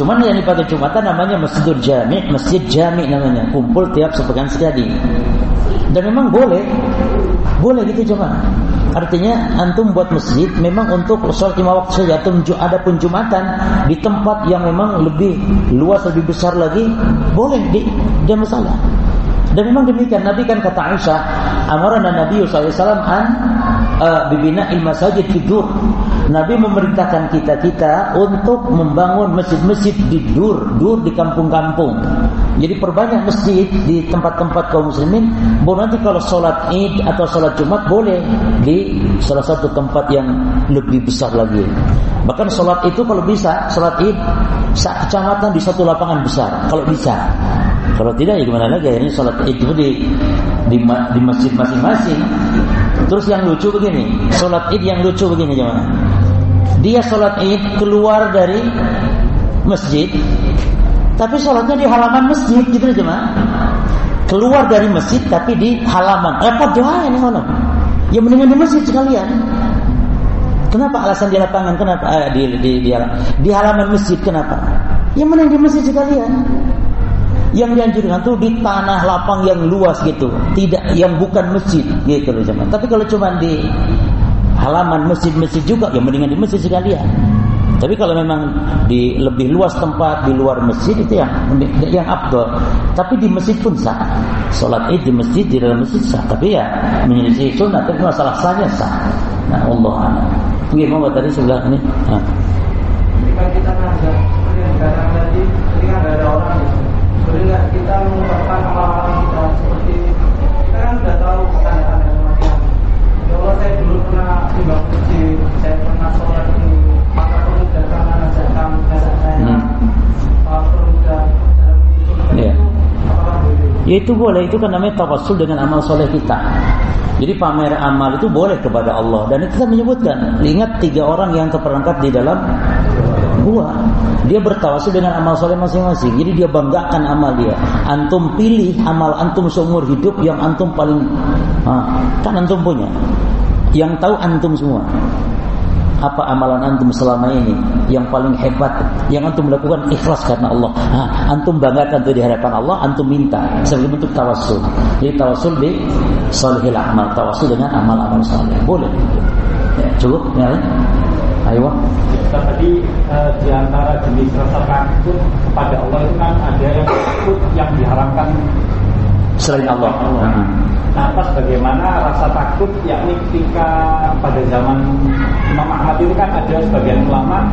Speaker 1: Cuman yang dipakai jumatan namanya masjidul jami, masjid jami namanya. Kumpul tiap sepekan sekali. Dan memang boleh, boleh gitu cuma. Artinya antum buat masjid memang untuk sholat lima waktu saja. Antum ada pun jumatan di tempat yang memang lebih luas lebih besar lagi boleh di dia masalah. Dan memang demikian Nabi kan kata Aisyah, amarana Nabi SAW an uh, bibina il masajid tidur. Nabi memerintahkan kita kita untuk membangun masjid-masjid di dur, dur di kampung-kampung. Jadi perbanyak masjid di tempat-tempat kaum muslimin. Boleh nanti kalau sholat id atau sholat jumat boleh di salah satu tempat yang lebih besar lagi. Bahkan sholat itu kalau bisa sholat id saat kecamatan di satu lapangan besar. Kalau bisa. Kalau tidak ya gimana lagi? Ini sholat id itu di di, di masjid masing-masing. Terus yang lucu begini, sholat id yang lucu begini gimana? Dia sholat id keluar dari masjid, tapi sholatnya di halaman masjid gitu aja mah. Keluar dari masjid tapi di halaman. Apa doa ini mana? Ya mendingan di masjid sekalian. Kenapa alasan di lapangan? Kenapa eh, di, di, di, di halaman masjid? Kenapa? Ya mending di masjid sekalian. Yang dianjurkan tuh di tanah lapang yang luas gitu, tidak yang bukan masjid gitu loh zaman. Tapi kalau cuma di halaman masjid-masjid juga ya mendingan di masjid sekalian. Tapi kalau memang di lebih luas tempat di luar masjid itu yang yang abdul. Tapi di masjid pun sah. Salat id di masjid di dalam masjid sah. Tapi ya menyelisih sunnah tapi masalah sahnya sah. Nah Allah Gimana tadi sebelah ini?
Speaker 2: Jika kita yang dikatakan tadi, ketika ada orang boleh nggak kita mengungkapkan amal-amal kita seperti kita kan sudah tahu tanda-tanda kematian. Ya Allah saya dulu pernah timbang masjid, saya pernah sholat ini, maka perlu datang ajakan ajak saya, hmm. perlu dalam
Speaker 1: Ya. Ya itu boleh, itu kan namanya tawasul dengan amal soleh kita. Jadi pamer amal itu boleh kepada Allah dan kita menyebutkan ingat tiga orang yang terperangkap di dalam gua. Dia bertawasul dengan amal soleh masing-masing. Jadi dia banggakan amal dia. Antum pilih amal antum seumur hidup yang antum paling ah, kan antum punya. Yang tahu antum semua apa amalan antum selama ini yang paling hebat? Yang antum lakukan ikhlas karena Allah. Ha, antum banggakan itu di hadapan Allah antum minta. Sebagai bentuk tawassul. Jadi tawassul di salihil amal. Tawassul dengan amal-amal saleh boleh. Ya, cukup ya. Ayo.
Speaker 3: Tadi uh, di antara jenis rasa takut kepada Allah itu kan ada yang takut yang diharamkan
Speaker 1: selain Allah. Allah.
Speaker 3: Nah, pas bagaimana rasa takut yakni ketika pada zaman Imam Ahmad itu kan ada sebagian ulama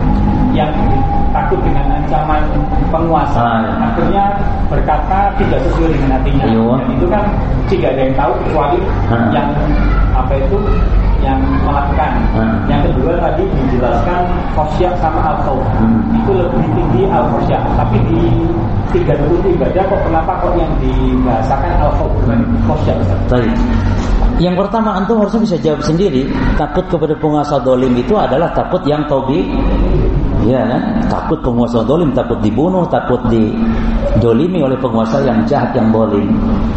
Speaker 3: yang takut dengan ancaman penguasa. Ah, ya. Akhirnya berkata tidak sesuai dengan hatinya. Iyo. Dan itu kan tidak ada yang tahu kecuali ah. yang apa itu yang melakukan. Ah. Yang kedua tadi dijelaskan khosyak sama al hmm. Itu lebih tinggi al khosyak. Tapi di tiga dulu ibadah kok kenapa kok yang dibahasakan al bukan khosyak?
Speaker 1: Baik. Yang pertama antum harusnya bisa jawab sendiri. Takut kepada penguasa dolim itu adalah takut yang tobi Ya kan? Takut penguasa dolim, takut dibunuh, takut didolimi oleh penguasa yang jahat yang dolim.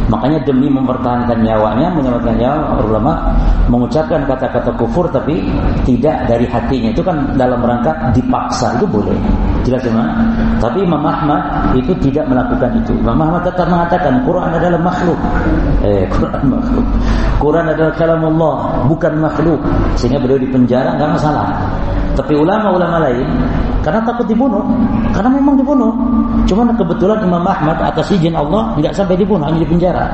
Speaker 1: Makanya demi mempertahankan nyawanya, menyelamatkan nyawa, ulama mengucapkan kata-kata kufur tapi tidak dari hatinya. Itu kan dalam rangka dipaksa itu boleh. Jelas ya, Tapi Imam Ahmad itu tidak melakukan itu. Imam Ahmad tetap mengatakan Quran adalah makhluk. Eh, Quran makhluk. Quran adalah kalamullah, bukan makhluk. Sehingga beliau di penjara nggak masalah. Tapi ulama-ulama lain karena takut dibunuh, karena memang dibunuh. Cuma kebetulan Imam Ahmad atas izin Allah tidak sampai dibunuh, hanya di penjara.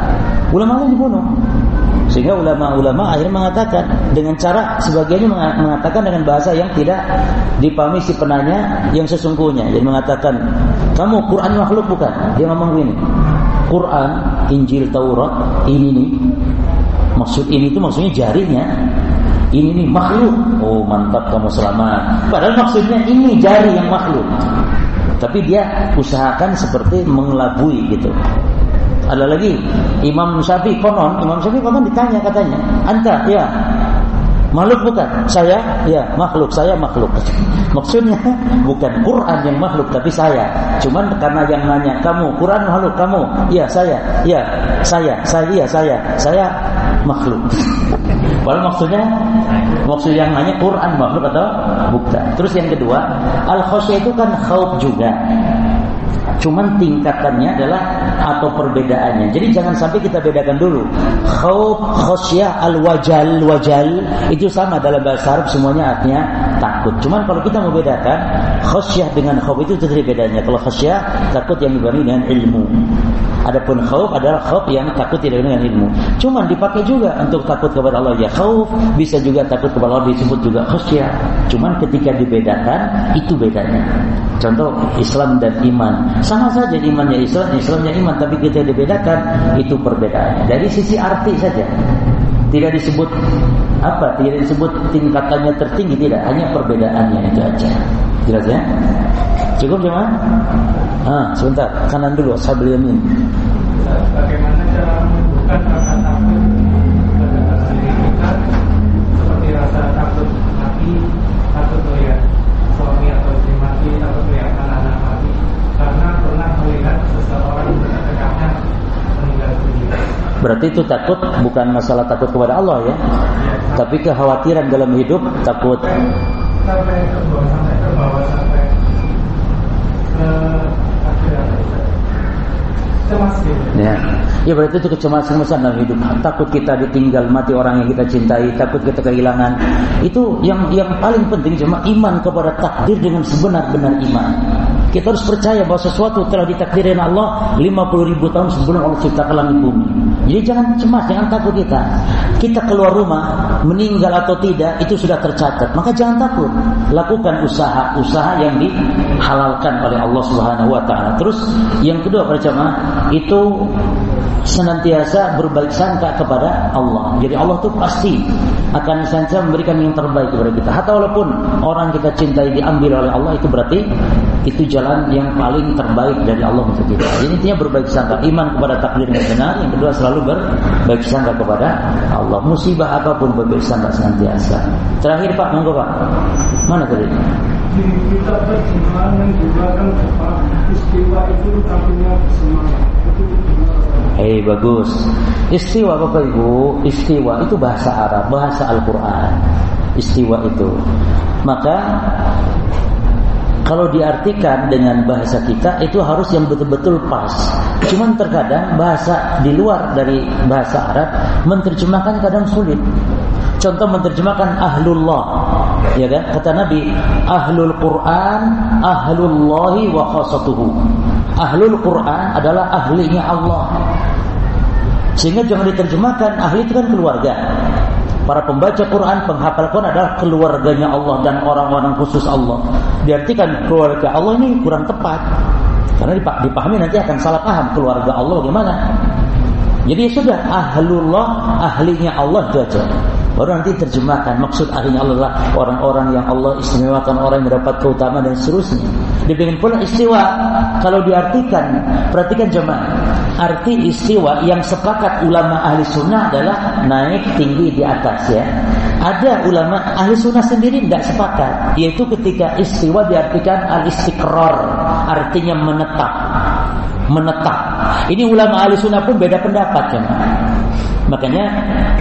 Speaker 1: Ulama lain dibunuh. Sehingga ulama-ulama akhirnya mengatakan dengan cara sebagiannya mengatakan dengan bahasa yang tidak dipahami si penanya yang sesungguhnya. Jadi mengatakan, "Kamu Quran makhluk bukan?" Dia ngomong begini. Quran, Injil, Taurat, ini nih. Maksud ini itu maksudnya jarinya ini nih makhluk. Oh mantap kamu selamat. Padahal maksudnya ini jari yang makhluk. Tapi dia usahakan seperti mengelabui gitu. Ada lagi Imam Syafi'i konon, Imam Syafi'i konon ditanya katanya, "Anta ya Makhluk bukan? Saya? Ya, makhluk. Saya makhluk. Maksudnya bukan Quran yang makhluk, tapi saya. Cuman karena yang nanya kamu, Quran makhluk kamu? Iya, saya. Iya, saya. Saya iya, saya. Saya makhluk. Walau maksudnya maksud yang nanya Quran makhluk atau bukan. Terus yang kedua, al khosyah itu kan khauf juga. Cuman tingkatannya adalah atau perbedaannya. Jadi jangan sampai kita bedakan dulu. Khauf, khasyah, al-wajal, wajal itu sama dalam bahasa Arab semuanya artinya takut. Cuman kalau kita mau bedakan khasyah dengan khauf itu terjadi bedanya. Kalau khasyah takut yang dibanding dengan ilmu. Adapun khauf adalah khauf yang takut tidak dengan ilmu. Cuman dipakai juga untuk takut kepada Allah ya khauf, bisa juga takut kepada Allah disebut juga khasyah. Cuman ketika dibedakan itu bedanya. Contoh Islam dan iman. Sama saja imannya Islam, Islamnya iman, tapi kita dibedakan itu perbedaannya. Dari sisi arti saja. Tidak disebut apa? Tidak disebut tingkatannya tertinggi, tidak. Hanya perbedaannya itu aja. Jelas ya? Cukup jemaah? Ah, sebentar. Kanan dulu, sambil yamin.
Speaker 2: Bagaimana cara menumbuhkan rasa takut seperti rasa takut melihat suami atau istri mati, takut melihat anak-anak mati, karena pernah melihat seseorang berdekatnya meninggal dunia.
Speaker 1: Berarti itu takut bukan masalah takut kepada Allah ya, tapi kekhawatiran dalam hidup takut. Ya. ya berarti itu kecemasan dalam hidup. Takut kita ditinggal mati orang yang kita cintai, takut kita kehilangan. Itu yang yang paling penting cuma iman kepada takdir dengan sebenar-benar iman. Kita harus percaya bahwa sesuatu telah ditakdirkan Allah 50 ribu tahun sebelum Allah ciptakan langit bumi. Jadi jangan cemas, jangan takut kita. Kita keluar rumah, meninggal atau tidak, itu sudah tercatat. Maka jangan takut. Lakukan usaha-usaha yang dihalalkan oleh Allah Subhanahu wa taala. Terus yang kedua percaya itu senantiasa berbaik sangka kepada Allah. Jadi Allah itu pasti akan senantiasa memberikan yang terbaik kepada kita. Hatta walaupun orang kita cintai diambil oleh Allah itu berarti itu jalan yang paling terbaik dari Allah untuk kita. Jadi intinya berbaik sangka, iman kepada takdir yang benar. Yang kedua selalu berbaik sangka kepada Allah. Musibah apa pun berbaik sangka senantiasa. Terakhir Pak, monggo Pak. Mana tadi?
Speaker 2: Terjemahan yang digunakan Jepang, istiwa itu artinya bersemangat. Itu?
Speaker 1: Hei bagus. Istiwa Bapak Ibu, istiwa itu bahasa Arab, bahasa Al-Qur'an. Istiwa itu. Maka kalau diartikan dengan bahasa kita itu harus yang betul-betul pas. Cuman terkadang bahasa di luar dari bahasa Arab menerjemahkan kadang sulit. Contoh menerjemahkan ahlullah, ya kan? Kata Nabi, ahlul Quran, ahlullahi wa khasatuhu. Ahlul Quran adalah ahlinya Allah. Sehingga jangan diterjemahkan ahli itu kan keluarga. Para pembaca Quran, penghafal Quran adalah keluarganya Allah dan orang-orang khusus Allah. Diartikan keluarga Allah ini kurang tepat. Karena dipahami nanti akan salah paham keluarga Allah bagaimana. Jadi sudah ahlullah, ahlinya Allah itu aja. Baru nanti terjemahkan maksud ahlinya Allah adalah orang-orang yang Allah istimewakan orang yang mendapat keutamaan dan seterusnya. Demikian pula istiwa kalau diartikan, perhatikan jemaah. arti istiwa yang sepakat ulama ahli sunnah adalah naik tinggi di atas ya. Ada ulama ahli sunnah sendiri tidak sepakat, yaitu ketika istiwa diartikan al istiqrar, artinya menetap, menetap. Ini ulama ahli sunnah pun beda pendapat ya. Makanya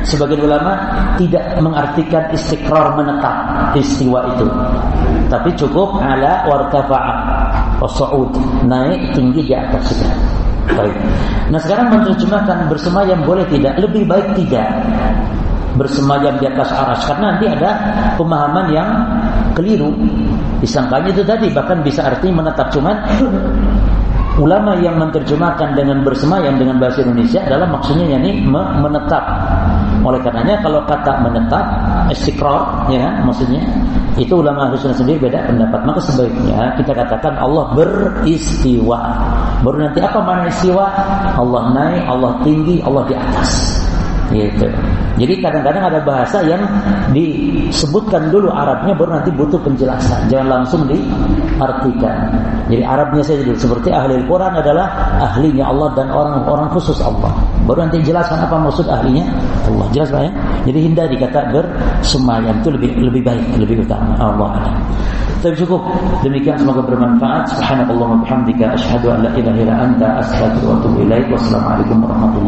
Speaker 1: sebagian ulama tidak mengartikan istiqrar menetap istiwa itu. Tapi cukup ala wartafa'a wasu'ud naik tinggi di atas sudah. Baik. Nah sekarang menerjemahkan bersemayam boleh tidak? Lebih baik tidak bersemayam di atas aras karena nanti ada pemahaman yang keliru. Disangkanya itu tadi bahkan bisa arti menetap cuman ulama yang menerjemahkan dengan bersemayam dengan bahasa Indonesia adalah maksudnya yakni menetap. Oleh karenanya kalau kata menetap istiqrar ya kan maksudnya itu ulama ahli sunnah sendiri beda pendapat. Maka sebaiknya kita katakan Allah beristiwa. Baru nanti apa mana istiwa? Allah naik, Allah tinggi, Allah di atas. Gitu. Jadi kadang-kadang ada bahasa yang disebutkan dulu Arabnya baru nanti butuh penjelasan. Jangan langsung diartikan. Jadi Arabnya saja dulu seperti ahli Al-Quran adalah ahlinya Allah dan orang-orang khusus Allah. Baru nanti jelaskan apa maksud ahlinya Allah. Jelas Pak ya? Jadi hindari kata bersemayam itu lebih lebih baik, lebih utama. Allah Tapi cukup demikian semoga bermanfaat. Subhanallah wa bihamdika an la ilaha illa anta astaghfiruka wa atubu ilaik. Wassalamualaikum warahmatullahi